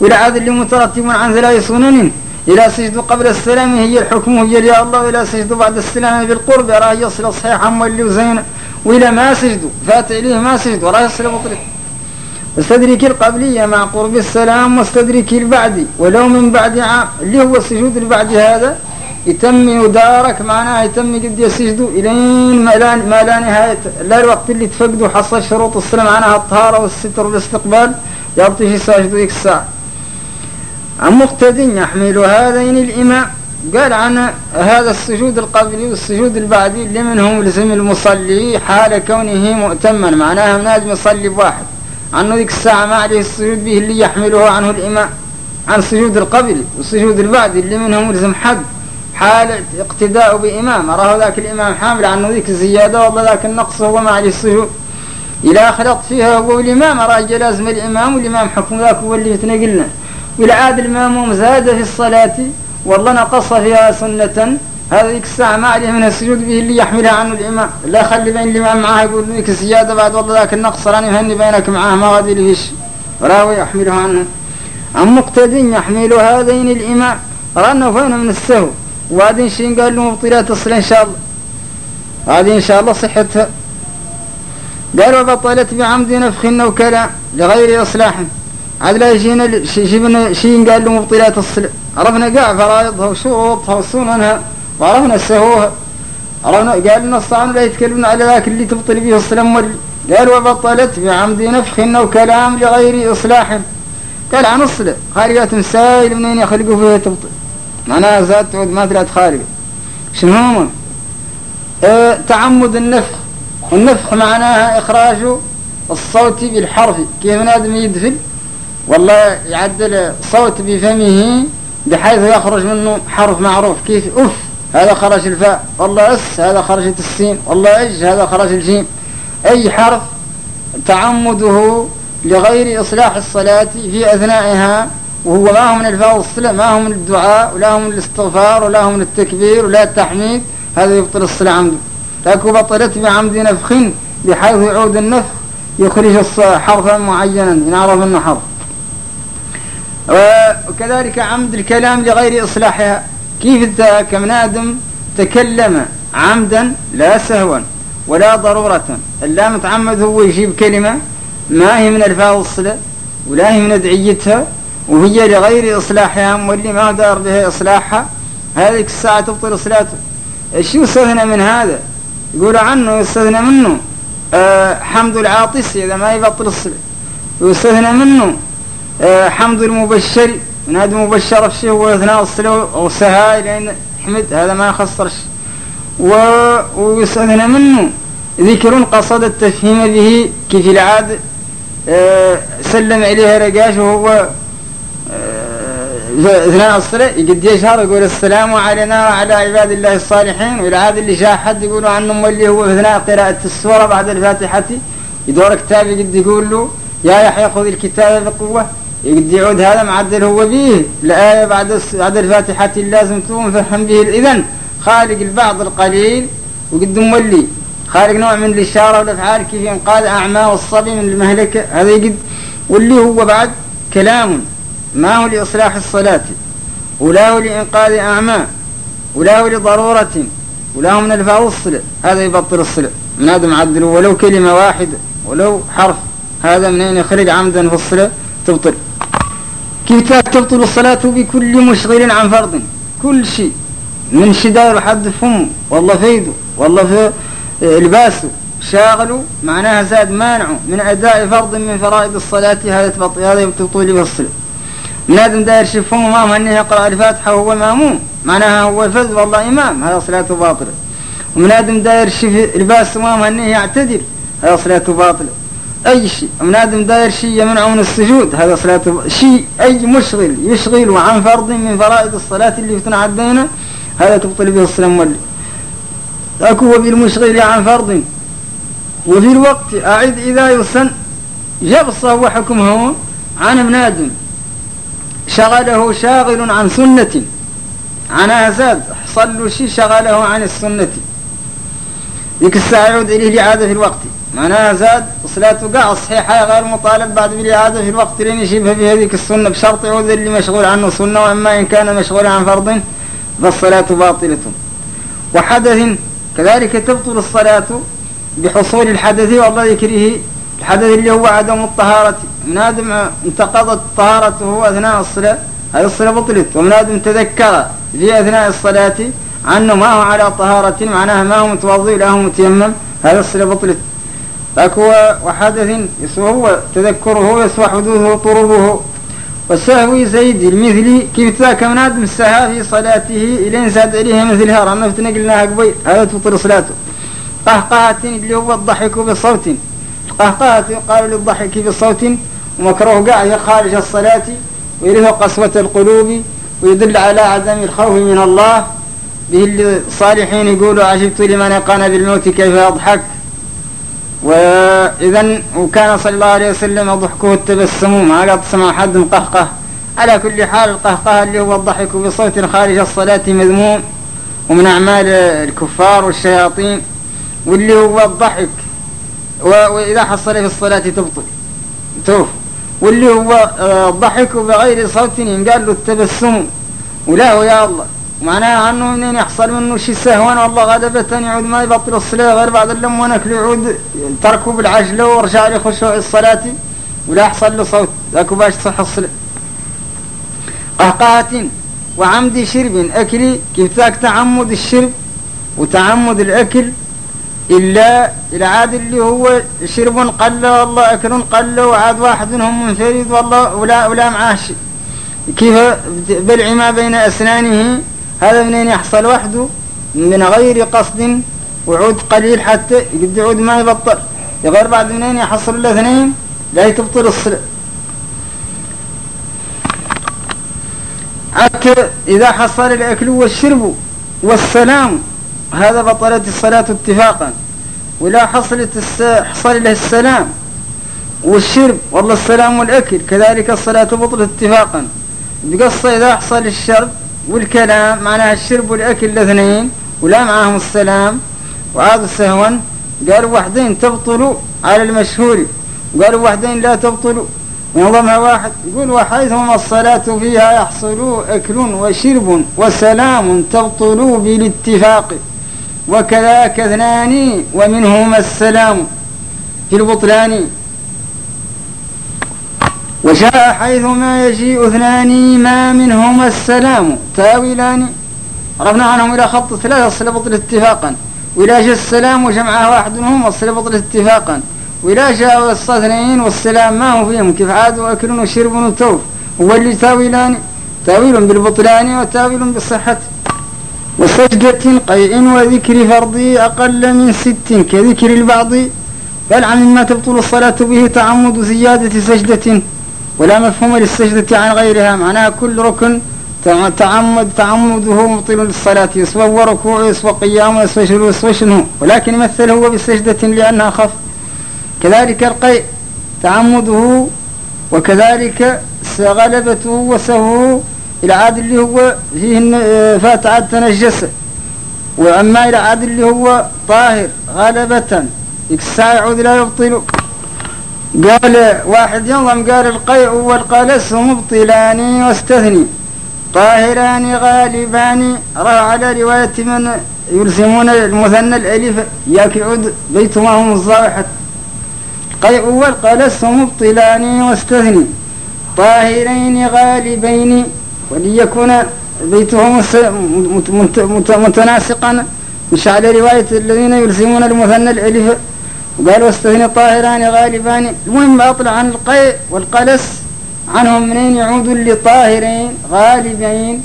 وإلى عاد اللي مترتب عن ثلاث سنن إلى سجد قبل السلام. هي الحكم هي يا الله إلى سجد بعد السلام بالقرب. راه يصل صحيحا مولي وزين. وإلى ما سجدوا؟ فات إليه ما سجدوا. راه يصل بطريق واستدرك القبلية مع قرب السلام واستدرك البعد ولو من بعد عام اللي هو السجود البعد هذا يتم يدارك معناه يتم قد يسجدوا إلين ما لا, ما لا نهاية لا الوقت اللي تفقدوا حصل شروط الصلاة معناها الطهارة والستر والاستقبال يبطي في ساجدوا ذيك الساعة. عن مقتد يحمل هذين الإمام قال عن هذا السجود القبلي والسجود البعدي اللي منهم لزم المصلي حال كونه مؤتما معناها منادم يصلي بواحد عنه ذيك الساعة ما عليه السجود به اللي يحمله عنه الإمام عن السجود القبلي والسجود البعدي اللي منهم لزم حد. حال اقتداء بإمام راه ذاك الإمام حامل عنه ذيك الزيادة والله ذاك النقص هو ما عليه السجود. إلى خلط فيها هو الإمام راه لازم الإمام والإمام حكم ذاك هو اللي تنقلنا والعاد الماموم زاد في الصلاة والله نقص فيها سنة ذيك الساعة ما عليه من السجود به اللي يحملها عنه الإمام. لا خلي بين الإمام معاه يقول ذيك الزيادة بعد والله ذاك النقص راني مهني بينك معاه ما غادي لهش راوي يحملها عنه. عن مقتد يحمل هذين الإمام؟ رأنا فين من السهو؟ وهذه شيء قال له مبطلات الصلاة إن شاء الله. هذه إن شاء الله صحتها. قال وبطلت بعمد نفخ وكلام لغير إصلاح. عاد لا يجينا شيء قال له مبطلات الصلاة عرفنا قاع فرائضها وشروطها وسننها وعرفنا سهوها عرفنا قال لنا الصعن لا يتكلمون على ذاك اللي تبطل به الصلاة مولي قال وبطلت بعمد نفخ وكلام لغير إصلاح. قال عن الصلاة خارجات مسائل منين يخلقوا فيها تبطل. معناها زاد تعود ما ثلاث خارجة شنو هم أه تعمد النفخ. والنفخ معناها إخراج الصوت بالحرف. كيف نادم يدفل والله يعدل صوت بفمه بحيث يخرج منه حرف معروف. كيف؟ أف هذا خرج الفاء. والله أس هذا خرجت السين. والله أج هذا خرج الجيم. أي حرف تعمده لغير إصلاح الصلاة في أثنائها؟ وهو ما هو من الفاء والصلة ما هو من الدعاء؟ ولا هو من الاستغفار؟ ولا هو من التكبير؟ ولا التحميد؟ هذا يبطل الصلاة عمده لكن بطلت بعمد نفخ بحيث يعود النفخ يخرج حرفا معينا. ينعرف أنه حرف. وكذلك عمد الكلام لغير إصلاحها. كيف كم نادم تكلم عمدا لا سهوا ولا ضرورة. إلا متعمد هو يجيب كلمة ما هي من الفاء والصلة ولا هي من أدعيتها وهي لغير إصلاحها واللي ما دار بها إصلاحها هذه الساعة تبطل صلاته. شو يستثنى من هذا؟ يقول عنه يستثنى منه آه حمد العاطس إذا ما يبطل الصلاة ويستثنى منه آه حمد المبشر من هذا المبشر في هو اثناء الصلاة وسهاي لأن حمد هذا ما يخسرش. و... ويستثنى منه. ذكر قصد التفهيم به كيف العاد آه سلم عليه رقاش وهو اثناء الصلاة يقد يشهر يقول السلام علينا وعلى عباد الله الصالحين. والعاد اللي جاء حد يقولوا عنه اللي هو اثناء قراءة السورة بعد الفاتحة. يدور كتاب يقد يقول له يا يحيى خذ الكتاب بقوة. يقد يعود هذا معدل هو به الآية بعد بعد الفاتحة لازم تكون فهم به. الإذن خالق البعض القليل وقد مولي. خالق نوع من الإشارة والأفعال كيف ينقاد أعمى والصبي من المهلكة هذا يقد واللي هو بعد كلام. ما هو لإصلاح الصلاة؟ ولا هو لإنقاذ أعمى. ولا هو لضرورة. ولا هو من الفاء الصلاة هذا يبطل الصلاة من هذا معدل. ولو كلمة واحدة ولو حرف. هذا منين يخرج عمدا في الصلاة تبطل. كيف تبطل الصلاة بكل مشغل عن فرض؟ كل شيء. من شدار حد فمه. والله فيده. والله في لباسه. شاغله. معناها زاد مانعه من أداء فرض من فرائض الصلاة. هذا تبطل هذا يبطل به نادم داير شفهم امام انه يقرأ الفاتحة وهو ماموم. معناها هو فز والله إمام. هذا صلاته باطلة. ومنادم داير شف لباس امام انه يعتدل. هذا صلاته باطلة. أي شيء. ومنادم داير شيء يمنعه من السجود. هذا صلاته شيء أي مشغل. يشغل عن فرض من فرائض الصلاة اللي تنعدينا هذا تبطل به الصلاة مولي. أكو بالمشغل عن فرض. وفي الوقت أعد إذا يسن. جبصه وحكمه عن منادم شغله شاغل عن سنة. عن أزاد. حصل له شيء شغله عن السنة. ذيك الساعة يعود إليه الإعادة في الوقت. معناها زاد صلاته صحيحة غير مطالب بعد بالإعادة في الوقت لين يشبه في هذيك السنة بشرط يعود اللي مشغول عنه سنة وأما إن كان مشغول عن فرض فالصلاة باطلة. وحدث كذلك تبطل الصلاة بحصول الحدث والله يكره الحدث اللي هو عدم الطهارة. من آدم انتقضت طهارته أثناء الصلاة هذه الصلاة بطلت. ومن آدم تذكر في أثناء الصلاة عنه ما هو على طهارة معناها ما هو متوضئ لا هو متيمم هذا الصلاة بطلت. فهو وحدث هو تذكره يسوى حدوثه طربه والسهو زيد المثلي كيف ذاك من آدم السها في صلاته إلين زاد عليها مثلها رمى قلناها قبيل هذا تبطل صلاته. قهقهة اللي هو الضحك بصوت القهقهة يقال للضحك بصوت ومكروه قاع خارج الصلاة. ويريه قسوة القلوب. ويدل على عدم الخوف من الله. به الصالحين يقولوا عجبت لمن يقان بالموت كيف يضحك وإذا وكان صلى الله عليه وسلم ضحكه التبسم ما قد سمع حد مقهقه على كل حال القهقه اللي هو الضحك بصوت خارج الصلاة مذموم ومن أعمال الكفار والشياطين واللي هو الضحك. وإذا حصل في الصلاة تبطل. توف واللي هو الضحك بغير صوت ينقال له التبسم. ولا يا الله. معناها أنه منين يحصل منه شي سهوا والله غلبة يعود ما يبطل الصلاة غير بعد اللم ونكل يعود تركه بالعجلة ورجع لخشوع الصلاة ولا يحصل له صوت. ذاك باش تصح الصلاة. قهقهة وعمد شرب. أكلي كيف ذاك تعمد الشرب وتعمد الأكل؟ إلا العاد اللي هو شرب قل والله أكل قل وعاد واحد منهم منفرد والله ولا ولا معاه شيء كيف بلع ما بين أسنانه؟ هذا منين يحصل وحده؟ من غير قصد وعود قليل حتى يقد يعود ما يبطل. غير بعد منين يحصل الاثنين لا تبطل الصلاة حتى إذا حصل الأكل والشرب والسلام هذا بطلت الصلاة اتفاقا. ولا حصلت حصل له السلام والشرب والله السلام والأكل كذلك الصلاة بطلت اتفاقا. بقصة إذا حصل الشرب والكلام معناها الشرب والأكل الاثنين ولا معهم السلام. وعاد سهوا قالوا وحدين تبطلوا على المشهور وقالوا وحدين لا تبطلوا. نظمها واحد يقول وحيثما الصلاة فيها يحصل أكل وشرب وسلام تبطل بالاتفاق. وكذاك اثنان ومنهما السلام في البطلان. وجاء حيثما يجيء اثنان ما منهما السلام؟ تاويلان. عرفنا عنهم إلى خط ثلاثة الصلة بطل اتفاقا وإلى جاء السلام وجمعها واحد منهم الصلة بطل اتفاقا وإلى جاء اثنين والسلام ما هو فيهم؟ كيف عاد وأكل وشرب وتوف. هو اللي تاويلان. تاويل بالبطلان وتاويل بالصحة. وسجدة قيء وذكر فرض أقل من ست كذكر البعض. بل عن مما تبطل الصلاة به تعمد زيادة سجدة. ولا مفهوم للسجدة عن غيرها معناها كل ركن تعمد تعمده مبطل للصلاة يسوى وركوع يسوى قيام يسوى شنو يسوى شنو؟ ولكن مثل هو بسجدة لأنها خف. كذلك القيء تعمده وكذلك غلبته وسهوه العاد اللي هو فيه فات عاد تنجس. وأما العاد اللي هو طاهر غلبة يعود لا يبطل. قال واحد ينظم قال القيء والقلس مبطلان واستثني. طاهران غالبان. روى على رواية من يلزمون المثنى الألف ياك يعود بيتهما هم الظاهر القيء والقلس مبطلان واستثني. طاهرين غالبين. وليكون بيتهم متناسقا. مش على رواية الذين يلزمون المثنى الألف وقالوا استثني طاهران غالبان المهم أطلع عن القيء والقلس عنهم منين يعودوا لطاهرين غالبين؟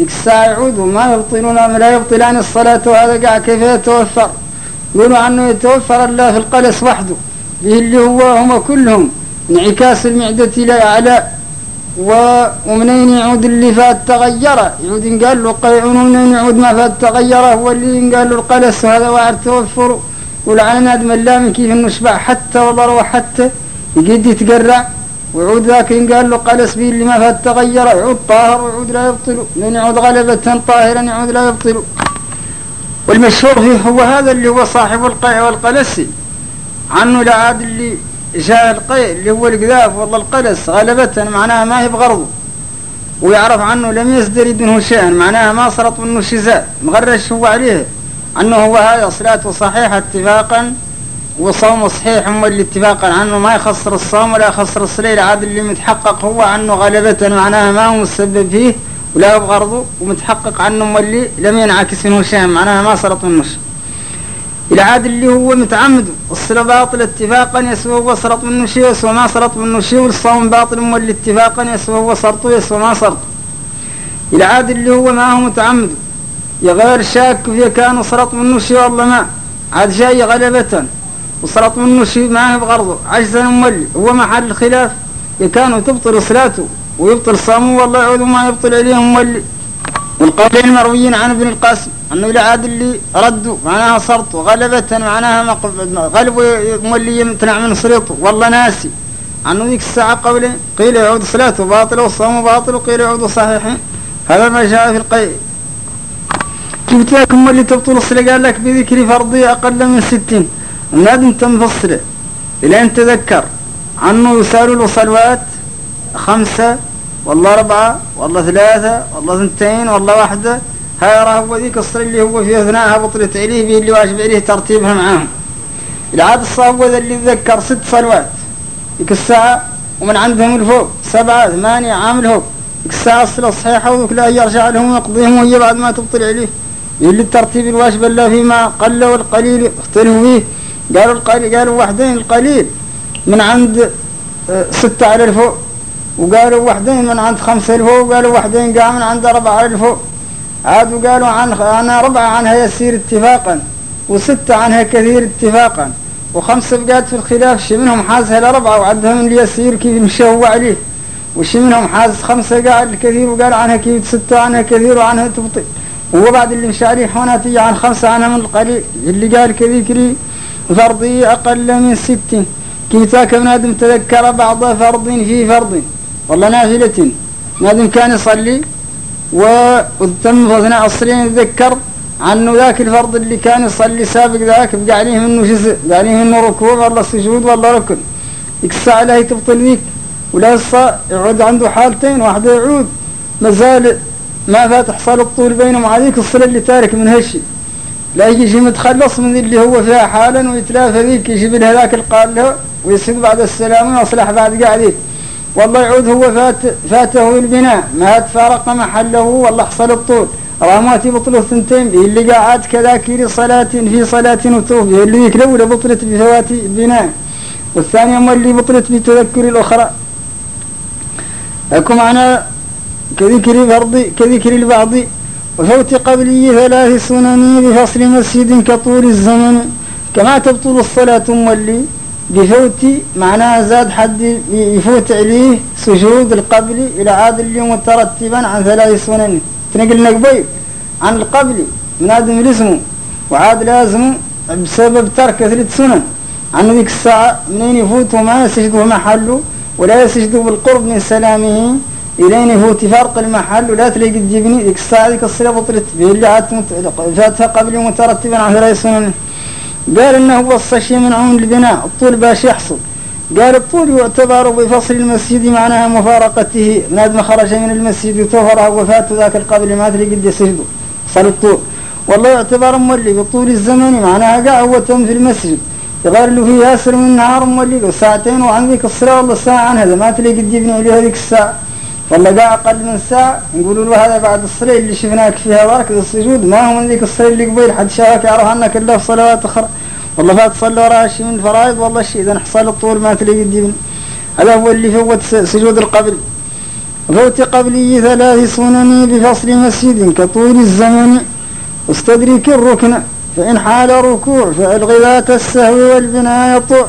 الساعة يعودوا ما يبطلون لا يبطلان الصلاة وهذا قاع كيف يتوفر؟ يقولوا عنه يتوفر الله في القلس وحده به اللي هو هم كلهم انعكاس المعدة لا على ومنين يعود اللي فات تغير يعود قال له قيع ومنين يعود ما فات تغير هو اللي قال له القلس هذا واحد توفر. الله من كيف النشبع حتى والله حتى يقد يتقرع. ويعود ذاك قال له قلس به اللي ما فات تغير. يعود طاهر ويعود لا يبطل. من يعود غلبة طاهرا يعود لا يبطل. والمشهور فيه هو هذا اللي هو صاحب القيء والقلسي عنه لا عاد اللي جاء القيء اللي هو القذاف والله القلس. غلبة معناها ما هي بغرضه. ويعرف عنه لم يزدري منه شيئا معناها ما صرت منه شزاء. مغرش هو عليه. عنه هو هذا صلاته صحيحة اتفاقا وصوم صحيح هم اللي اتفاقا عنه. ما يخسر الصوم ولا يخسر الصلاة عاد اللي متحقق هو عنه غلبة معناها ما هو مسبب فيه ولا هو بغرضه ومتحقق عنه اللي لم ينعكس منه شيء معناها ما صرت منه شيء العاد اللي هو متعمد الصلاة باطل اتفاقا يسوى هو صرط منه شيء يسوى ما صرط منه شيء والصوم باطل مولي اتفاقا يسوى هو صرطه يسوى ما صرط العاد اللي هو ما هو متعمد يغير شاك فيه كان صرط منه شيء والله ما. عاد جاي غلبة. وصرط منه ما هي بغرضه. عجزا مولي هو محل الخلاف. كانوا تبطل صلاته ويبطل صامه والله يعود ما يبطل عليهم مولي والقولين المرويين عن ابن القاسم أنه العاد اللي ردوا معناها صرت. غلبة. معناها غلب مولي يمتنع من صريطه. والله ناسي. عنه ذيك الساعة قولين قيل يعود صلاته. باطل والصوم باطل وقيل يعود صحيحين هذا ما جاء في القيد. جبت لكم اللي تبطل الصلاة؟ قال لك بذكر فرضية أقل من ستين. النادم تنفصل. إلى أن تذكر عنه يسأل له صلوات خمسة والله أربعة والله ثلاثة والله ثنتين والله واحدة. هاي راه هو ذيك الصلاة اللي هو في أثناءها بطلت عليه به اللي واجب عليه ترتيبها معاهم. العاد الصاب ذا اللي ذكر ست صلوات. ذيك الساعة ومن عندهم الفوق سبعة ثمانية عام الفوق ذيك الساعة الصلاة صحيحة وذوك لا يرجع لهم ويقضيهم وهي بعد ما تبطل عليه. اللي الترتيب الواجب الا فيما قل والقليل اختلفوا فيه. قالوا القليل قالوا وحدين القليل. من عند آه، ستة على الفوق وقالوا وحدين من عند خمسة الفوق وقالوا وحدين قام من عند أربعة على الفوق عاد قالوا عن عن أربعة عنها يسير اتفاقا. وستة عنها كثير اتفاقا. وخمسة بقات في الخلاف. شي منهم حازها لأربعة وعدها من اليسير كيف هو عليه. وشي منهم حاز خمسة قاعد الكثير وقال عنها كيف ستة عنها كثير وعنها تبطئ. وهو بعد اللي عليه حوناتي عن خمسة عنها من القليل. اللي قال كذكري فرضي أقل من ست كيف تاك بنادم تذكر بعض فرض في فرض والله نافلة. نادم كان يصلي وتم أثناء الصلاة يتذكر عنه ذاك الفرض اللي كان يصلي سابق ذاك. بقى عليه منه جزء بقى عليه منه ركوع والله سجود والله ركن. ذيك الساعة لا تبطل ذيك. ولا يعود عنده حالتين واحدة يعود. مازال ما فات حصل الطول بينهم؟ عليك الصلاة اللي تارك من هالشي. لا يجي متخلص من اللي هو فيها حالا ويتلافى ذيك يجيب له ذاك القال له ويسد بعد السلام ويصلح بعد قاعدين. والله يعود هو فات فاته البناء ما فارق محله والله حصل الطول. راماتي بطلوا ثنتين به اللي قاعد كذاكير صلاة في صلاة وتوب اللي ذيك الأولى بطلت بفوات البناء والثانية اللي بطلت بتذكر الأخرى. أكو معنا كذكر الفرض كذكر البعض. وفوت قبلي ثلاث سنن بفصل مسجد كطول الزمن. كما تبطل الصلاة مولي. بفوت معناها زاد حد يفوت عليه سجود القبل إلى عاد اللي مترتبا عن ثلاث سنن. تنقلنا قبيل عن القبل من آدم الاسم. وعاد لازم بسبب ترك ثلاث سنن. عن ذيك الساعة منين يفوت وما يسجده محله ولا يسجده بالقرب من سلامه. إلين هو تفارق المحل ولا تلاقي تجيبني ذيك الساعة ذيك الصلاة بطلت اللي عاد فاتها قبل مترتبا على ثلاث سنن قال إنه وصى شيء من عون البناء. الطول باش يحصل. قال الطول يعتبر بفصل المسجد معناها مفارقته. من خرج من المسجد وتوفر وفاة ذاك القبل ما تلاقي قد يسجدوا صل الطول. والله يعتبر مولي بطول الزمن معناها قاع هو تم في المسجد. يغير له فيه ياسر من النهار مولي ساعتين وعن ذيك الصلاة والله ساعة عن هذا ما تلاقي قد يبني عليه هذيك الساعة. والله قاع أقل من ساعة. نقولوا له هذا بعد الصلاة اللي شفناك فيها. بارك السجود ما هو من ذيك الصلاة اللي قبيل؟ حد شافك يعرف عنك إلا في صلوات أخرى. والله فات صلى وراها شيء من الفرائض والله شيء. إذا حصل الطول ما تلاقي الدين هذا هو اللي فوت سجود القبل. فوت قبلي ثلاث سنن بفصل مسجد كطول الزمن. استدرك الركن. فإن حال ركوع فألغ ذات السهو والبناء يطوع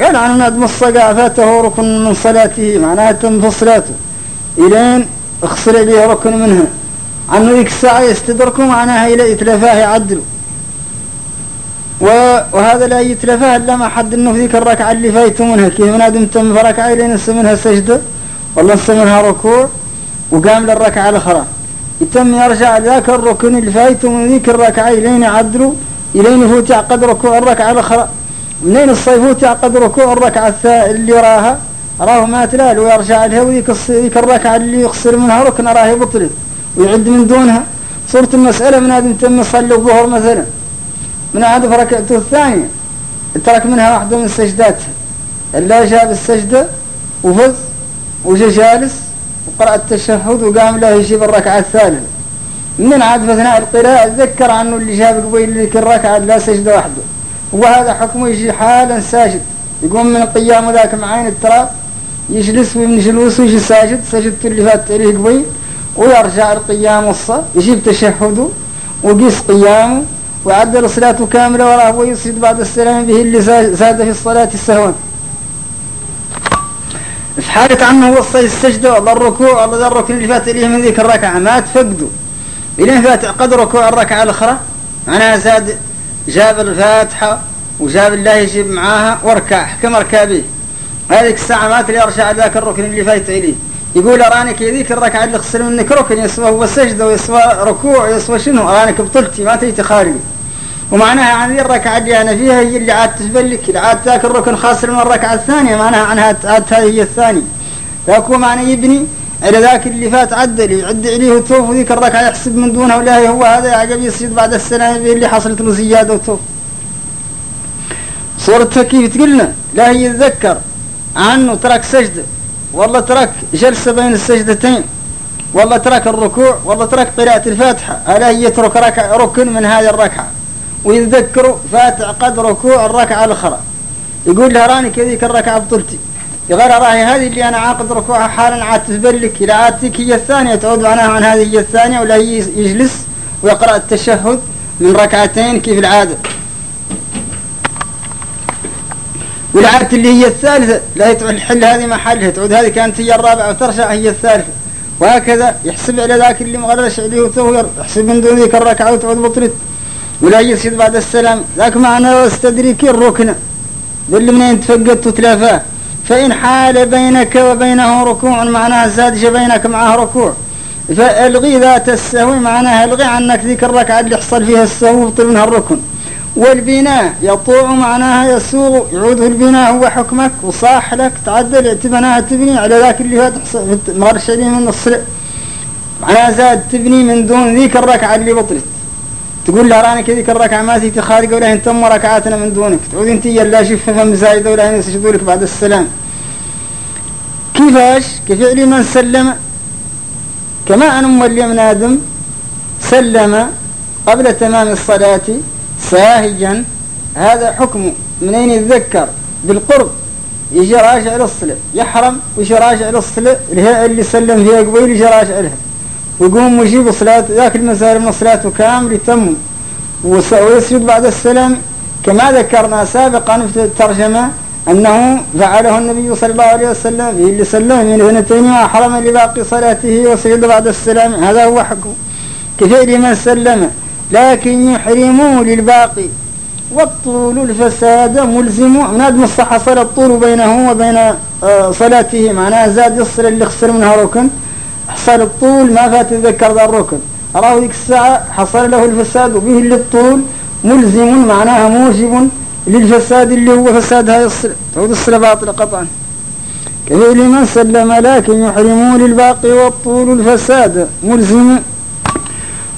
قال عن ندم الصقع فاته ركن من صلاته. معناها تم في صلاته إلين اخسر به ركن منها. عنه الساعة يستدركوا معناها إلى إتلافاه يعدلوا وهذا لا يتلفاه إلا ما حد إنه ذيك الركعة اللي فايته منها. كيف نادم تم في ركعة إلين نسى منها سجدة نسى منها ركوع وقام للركعة الأخرى. يتم يرجع ذاك الركن اللي فايته من ذيك الركعة إلين يعدلوا إلين يفوت قد ركوع الركعة الأخرى. منين الصيفوت قد ركوع الركعة اللي راها راه ما تلال ويرجع لها ذيك الركعة اللي يقصر منها ركن راه بطلت ويعد من دونها. صورة المسألة من هذا تم يصلي الظهر مثلا. من هذا في ركعته الثانية. ترك منها واحدة من سجداتها إلا جاب السجدة وفز وجا جالس وقرأ التشهد وقام له يجيب الركعة الثالثة. من عاد في أثناء القراءة تذكر عنه اللي جاب قبيل لك الركعة لا سجدة واحدة. وهذا حكمه يجي حالا ساجد. يقوم من القيام ذاك مع عين التراب يجلس ومن جلوسه يجي ساجد سجدت اللي فات عليه قبيل ويرجع القيام والصلاة يجيب تشهده وقيس قيامه وعدل صلاته كاملة وراه ويسجد بعد السلام به اللي زاد في الصلاة السهوا في حالة عنه وصل السجدة والله الركوع ذا الركن اللي فات إليه من ذيك الركعة. ما تفقدوا إلين فات قد ركوع الركعة الأخرى. معناها زاد جاب الفاتحة وجاب الله يجيب معاها وركع حكم ركابيه هذيك الساعة ما تلي يرجع ذاك الركن اللي فايت إليه. يقول أرانك ذيك الركعة اللي خسر منك ركن يسوى هو سجدة ويسوى ركوع ويسوى شنو؟ أرانك بطلتي ما تيجي خارجي ومعناها عن ذي الركعة اللي أنا فيها هي اللي عاد تفلك اللي عاد ذاك الركن خاسر من الركعة الثانية معناها عنها عاد هذه هي الثانية. ذاك هو معنى يبني على ذاك اللي فات عدل يعد عليه وتوف وذيك الركعة يحسب من دونها ولا هو هذا يعقب يسجد بعد السلام اللي حصلت له زيادة وتوف. صورتها كيف تقولنا لا هي يتذكر عنه ترك سجدة. والله ترك جلسة بين السجدتين. والله ترك الركوع والله ترك قراءة الفاتحة. ألا يترك ركع ركن من هذه الركعة. ويتذكروا فاتع قد ركوع الركعة الأخرى. يقول لها راني كذيك الركعة بطلتي يغير راهي هذه اللي أنا عاقد ركوعها حالا عاد تثبلك إلى عادتك هي الثانية. تعود معناها عن هذه هي الثانية. ولا يجلس ويقرأ التشهد من ركعتين كيف العادة. والعادة اللي هي الثالثة لا تعود الحل هذه محلها تعود هذه كانت هي الرابعة وترجع هي الثالثة. وهكذا يحسب على ذاك اللي مغرش عليه وتوهر يحسب من دون ذيك الركعة وتعود بطلت ولا يسجد بعد السلام. ذاك معنى واستدرك الركن. ذل منين تفقدت وتلافاه فإن حال بينك وبينه ركوع معناها زاد بينك معه ركوع. فألغي ذات السهو معناها ألغي عنك ذيك الركعة اللي حصل فيها السهو وبطل منها الركن. والبناء يطوع معناها يسوغ يعود البناء هو حكمك وصاح لك تعدل اعتبناها تبني على ذاك اللي فات مغرش عليه من الصلع معناها زاد تبني من دون ذيك الركعة اللي بطلت. تقول له راني كذيك الركعة ما تيجي خارجة ولا تم ركعاتنا من دونك. تعود انت لا شفها مزايدة ولا يسجدوا لك بعد السلام. كيفاش؟ كفعل من سلم. كما أن أم اليمن آدم سلم قبل تمام الصلاة ساهجا هذا حكم منين يتذكر بالقرب. يجي راجع للصلاة يحرم ويجي راجع للصلاة اللي اللي سلم فيها قبيل يجي راجع لها. ويقوم ويجيب صلاة. ذاك المسائل من الصلاة كامل يتم ويسجد بعد السلام. كما ذكرنا سابقا في الترجمة أنه فعله النبي صلى الله عليه وسلم. اللي سلم من اثنتين وأحرم لباقي صلاته وسجد بعد السلام. هذا هو حكم. كثير من سلم لكن يحرموا للباقي. والطول الفساد ملزم. نادم الصح حصل الطول بينه وبين آه، صلاته معناه زاد يصل اللي خسر منها ركن. حصل الطول ما فات يتذكر ذا الركن. أراه ذيك الساعة حصل له الفساد وبه للطول ملزم. معناها موجب للفساد اللي هو فساد هاي الصلاة تعود الصلاة باطلة قطعا. كفعل من سلم لكن يحرمون للباقي والطول الفساد ملزم.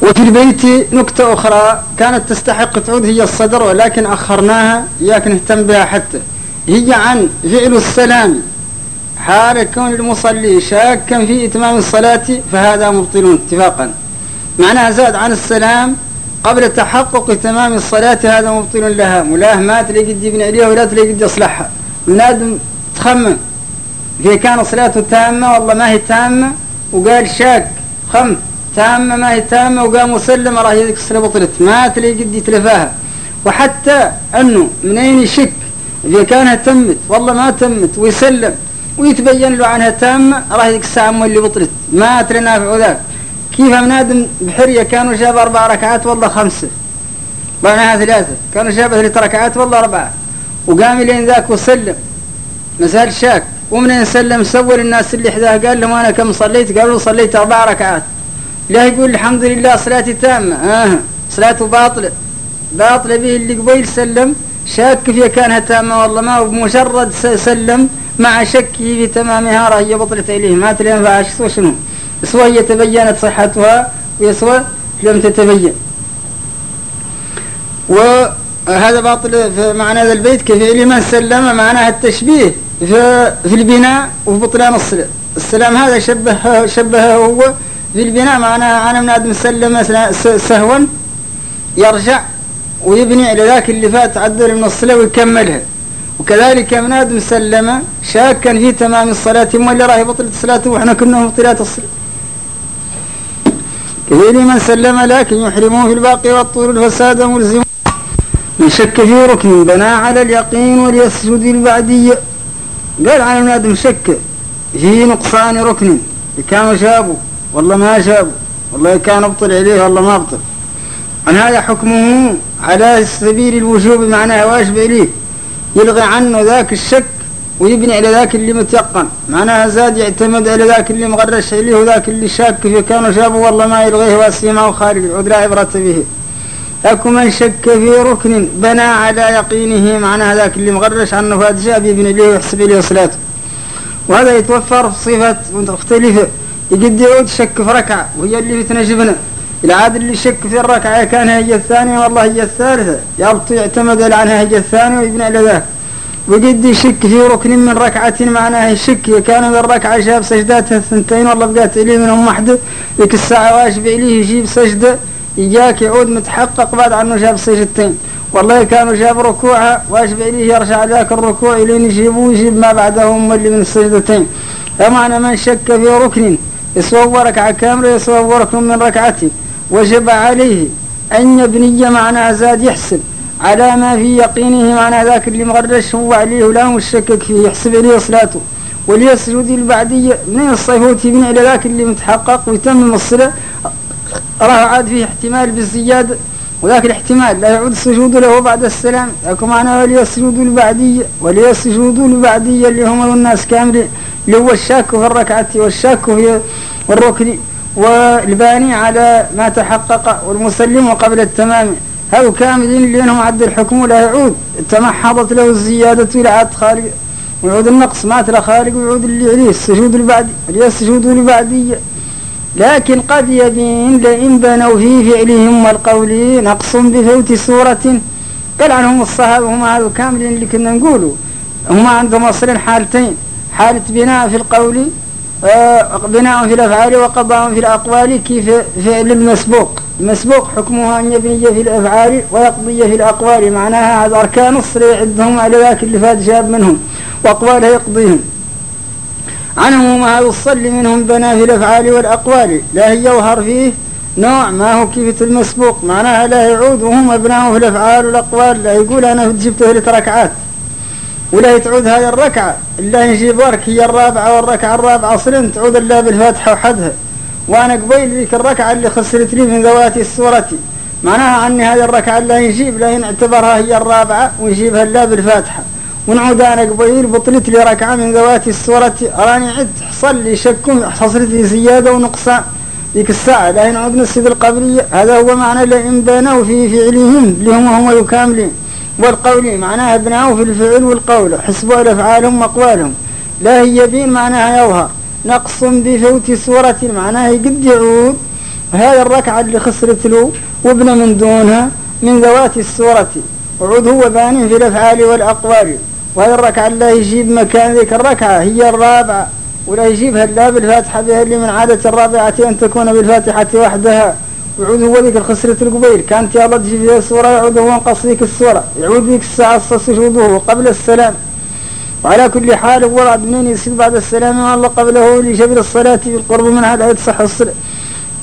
وفي البيت نكتة أخرى كانت تستحق تعود هي الصدر ولكن أخرناها إياك نهتم بها حتى. هي عن فعل السلام. حال كون المصلي شاكا في إتمام الصلاة فهذا مبطل اتفاقا. معناها زاد عن السلام قبل تحقق تمام الصلاة هذا مبطل لها. ملاه ما تلاقي قد يبني عليها ولا تلاقي قد يصلحها النادم تخمم. في كان صلاته تامة والله ما هي تامة وقال شاك خم. تامة ما هي تامة؟ وقام مسلم راه هذيك الصلاة بطلت ما تلاقي قد يتلفاها وحتى أنه منين يشك؟ إذا كانها تمت والله ما تمت ويسلم. ويتبين له عنها تامة راه هذيك الساعة اللي بطلت. ما تنافع ذاك كيف منادم بحرية؟ كانوا جاب أربع ركعات والله خمسة. معناها ثلاثة. كانوا جاب ثلاث ركعات والله أربعة. وقام لين ذاك وسلم. مسأل شاك. ومن سلم؟ سول الناس اللي حذاه قال لهم أنا كم صليت؟ قالوا صليت أربع ركعات. لا يقول الحمد لله صلاتي تامة. آه. صلاته باطلة. باطلة به اللي قبيل سلم. شاك فيها كانها تامة والله ما بمجرد سلم مع شكه في تمامها راه هي بطلت إليه. ما تنفعش سوى شنو. سوى هي تبينت صحتها ويسوى لم تتبين. وهذا باطل في معنى هذا البيت كفعل من سلم معناها التشبيه في, في البناء وفي بطلان الصلاة السلام هذا شبه شبهه هو في البناء معناها أنا من آدم سلم سهوا يرجع ويبني على ذاك اللي فات عدل من الصلاة ويكملها. وكذلك من آدم سلم شاكا في تمام الصلاة ما اللي راهي بطلت صلاته وإحنا كنا مبطلات الصلاة. كثير من سلم لكن يحرمون في الباقي والطول الفساد ملزم من شك في ركن بنى على اليقين وليسجد البعدية قال عن ابن آدم شك في نقصان ركن كانوا شابوا والله ما شابوا والله كان أبطل عليه والله ما أبطل. عن هذا حكمه على سبيل الوجوب معناها واجب إليه يلغي عنه ذاك الشك ويبني على ذاك اللي متيقن. معناها زاد يعتمد على ذاك اللي مغرش عليه وذاك اللي شاك فيه. كانوا شابوا والله ما يلغيه واسيما وخارج العود لا عبرة به. أكو من شك في ركن بنى على يقينه معناها ذاك اللي مغرش عنه شاب يبني له ويحسب له صلاته. وهذا يتوفر في صفة مختلفة يقد يعود شك في ركعة وهي اللي بتنجبنا. العاد اللي شك في الركعة كان هي الثانية والله هي الثالثة. يبطي يعتمد عنها هي الثانية ويبنى على ذاك. وقد يشك في ركن من ركعة معناها يشك كان من الركعة جاب سجداتها الثنتين والله بقات إليه منهم وحدة ذيك الساعة واجب إليه يجيب سجدة. يجاك يعود متحقق بعد عنه جاب سجدتين. والله كانوا جاب ركوعها واجب إليه يرجع ذاك الركوع إلين يجيبه ويجيب ما بعده هم اللي من السجدتين. فمعنى من شك في ركن يصور ركعة كاملة يصور ركن من ركعته وجب عليه أن يبني معناها زاد يحسب. على ما في يقينه معنى ذاك اللي مغرش هو عليه ولا مشكك فيه يحسب عليه صلاته. وليسجد البعدية من الصيفوت يبني على ذاك اللي متحقق ويتمم الصلاة راه عاد فيه احتمال بالزيادة. وذاك الاحتمال لا يعود السجود له بعد السلام. لكن معنى وليسجد البعدية وليسجد البعدية اللي هم الناس كاملين اللي هو الشاك في الركعة والشاك في الركن والباني على ما تحقق والمسلم قبل التمام. هذو كاملين لأنهم عد الحكم لا يعود. تمحضت له الزيادة إلى عاد خارج ويعود النقص. مات له خارج ويعود اللي عليه السجود البعدي السجود البعدية لكن قد يبين لئن بنوا في فعلهم والقول نقص بفوت سورة قال عنهم الصحابة هم هذو كاملين اللي كنا نقولوا. هم عندهم أصلا حالتين. حالة بناء في القول آه، بناء في الأفعال وقضاء في الأقوال كيف فعل المسبوق. المسبوق حكمها أن يبني في الأفعال ويقضي في الأقوال. معناها هذا أركان الصلاة عندهم على ذاك اللي فات جاب منهم وأقوالها يقضيهم. عنهم هذا الصل منهم في الأفعال والأقوال. لا هي يظهر فيه نوع ما هو كيف المسبوق. معناها لا يعود وهم أبناه في الأفعال والأقوال. لا يقول أنا جبت ثلاث ركعات ولا تعود هذه الركعة. إلا يجيب ورك هي الرابعة والركعة الرابعة أصلا تعود إلا بالفاتحة وحدها وأنا قبيل ذيك الركعة اللي خسرت لي من ذوات السورة. معناها عني هذه الركعة لا يجيب لا يعتبرها هي الرابعة ويجيبها إلا بالفاتحة. ونعود أنا قبيل بطلت لي ركعة من ذوات السورة. أراني عد حصل لي شك حصلت لي زيادة ونقصان ذيك الساعة لا نعود نسيد القبلية هذا هو معنى لئن بنوا في فعلهم اللي هم هم يكاملين والقول معناها ابناه في الفعل والقول حسبوا الافعالهم وأقوالهم. لا هي بين معناها يظهر. نقص بفوت سورة معناها قد يعود. هذه الركعة اللي خسرت له وابن من دونها من ذوات السورة. وعود هو باني في الأفعال والأقوال. وهذه الركعة لا يجيب مكان ذيك الركعة هي الرابعة. ولا يجيبها لا بالفاتحة بها اللي من عادة الرابعة أن تكون بالفاتحة وحدها. يعود هو ذيك الخسرة القبيل. كانت يا الله تجي فيها الصورة يعود هو انقص ذيك الصورة. يعود ذيك الساعة سجوده قبل السلام. وعلى كل حال ورد منين يسجد بعد السلام والله قبله لجبر الصلاة بالقرب منها لا يتصح الصلاة.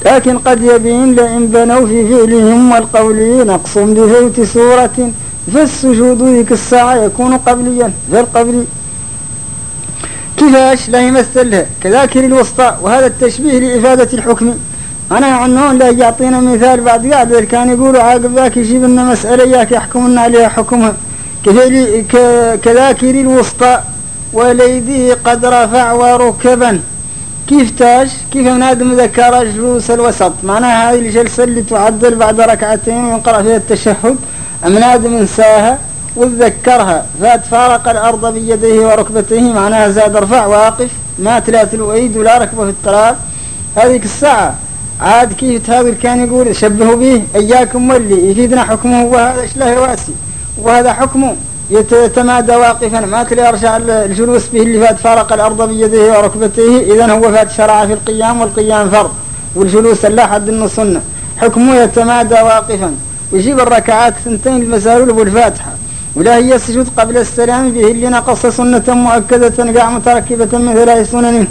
لكن قد يبين لئن بنوا في فعلهم والقول نقص بفوت سورة فالسجود ذيك الساعة يكون قبليا في القبل. كيفاش لا يمثلها كذاكر الوسطى. وهذا التشبيه لإفادة الحكم. أنا عنون لا يعطينا مثال بعد قاعد كان يقولوا عاقب ذاك يجيب لنا مسألة ياك يحكمنا عليها حكمها. كذاكر الوسطى وليده قد رفع وركبا. كيف تاش كيف منادم ذكر جلوس الوسط؟ معناها هذه الجلسة اللي تعدل بعد ركعتين وينقرأ فيها التشهد. منادم إنساها وتذكرها فارق الأرض بيديه وركبتيه معناها زاد رفع واقف ما تلات الويد ولا ركبه في التراب هذيك الساعة عاد كيف هذا كان يقول شبهوا به إياكم واللي يفيدنا حكمه وهذا إيش له واسي وهذا حكمه. يتمادى واقفا ما تلي أرشع الجلوس به اللي فات فارق الأرض بيديه وركبتيه. إذا هو فات شرع في القيام والقيام فرض والجلوس لا حد إنه سنة. حكمه يتمادى واقفا. ويجيب الركعات ثنتين المسالول والفاتحة ولا هي السجود قبل السلام به اللي نقص سنة مؤكدة قاع متركبة من ثلاث سنن.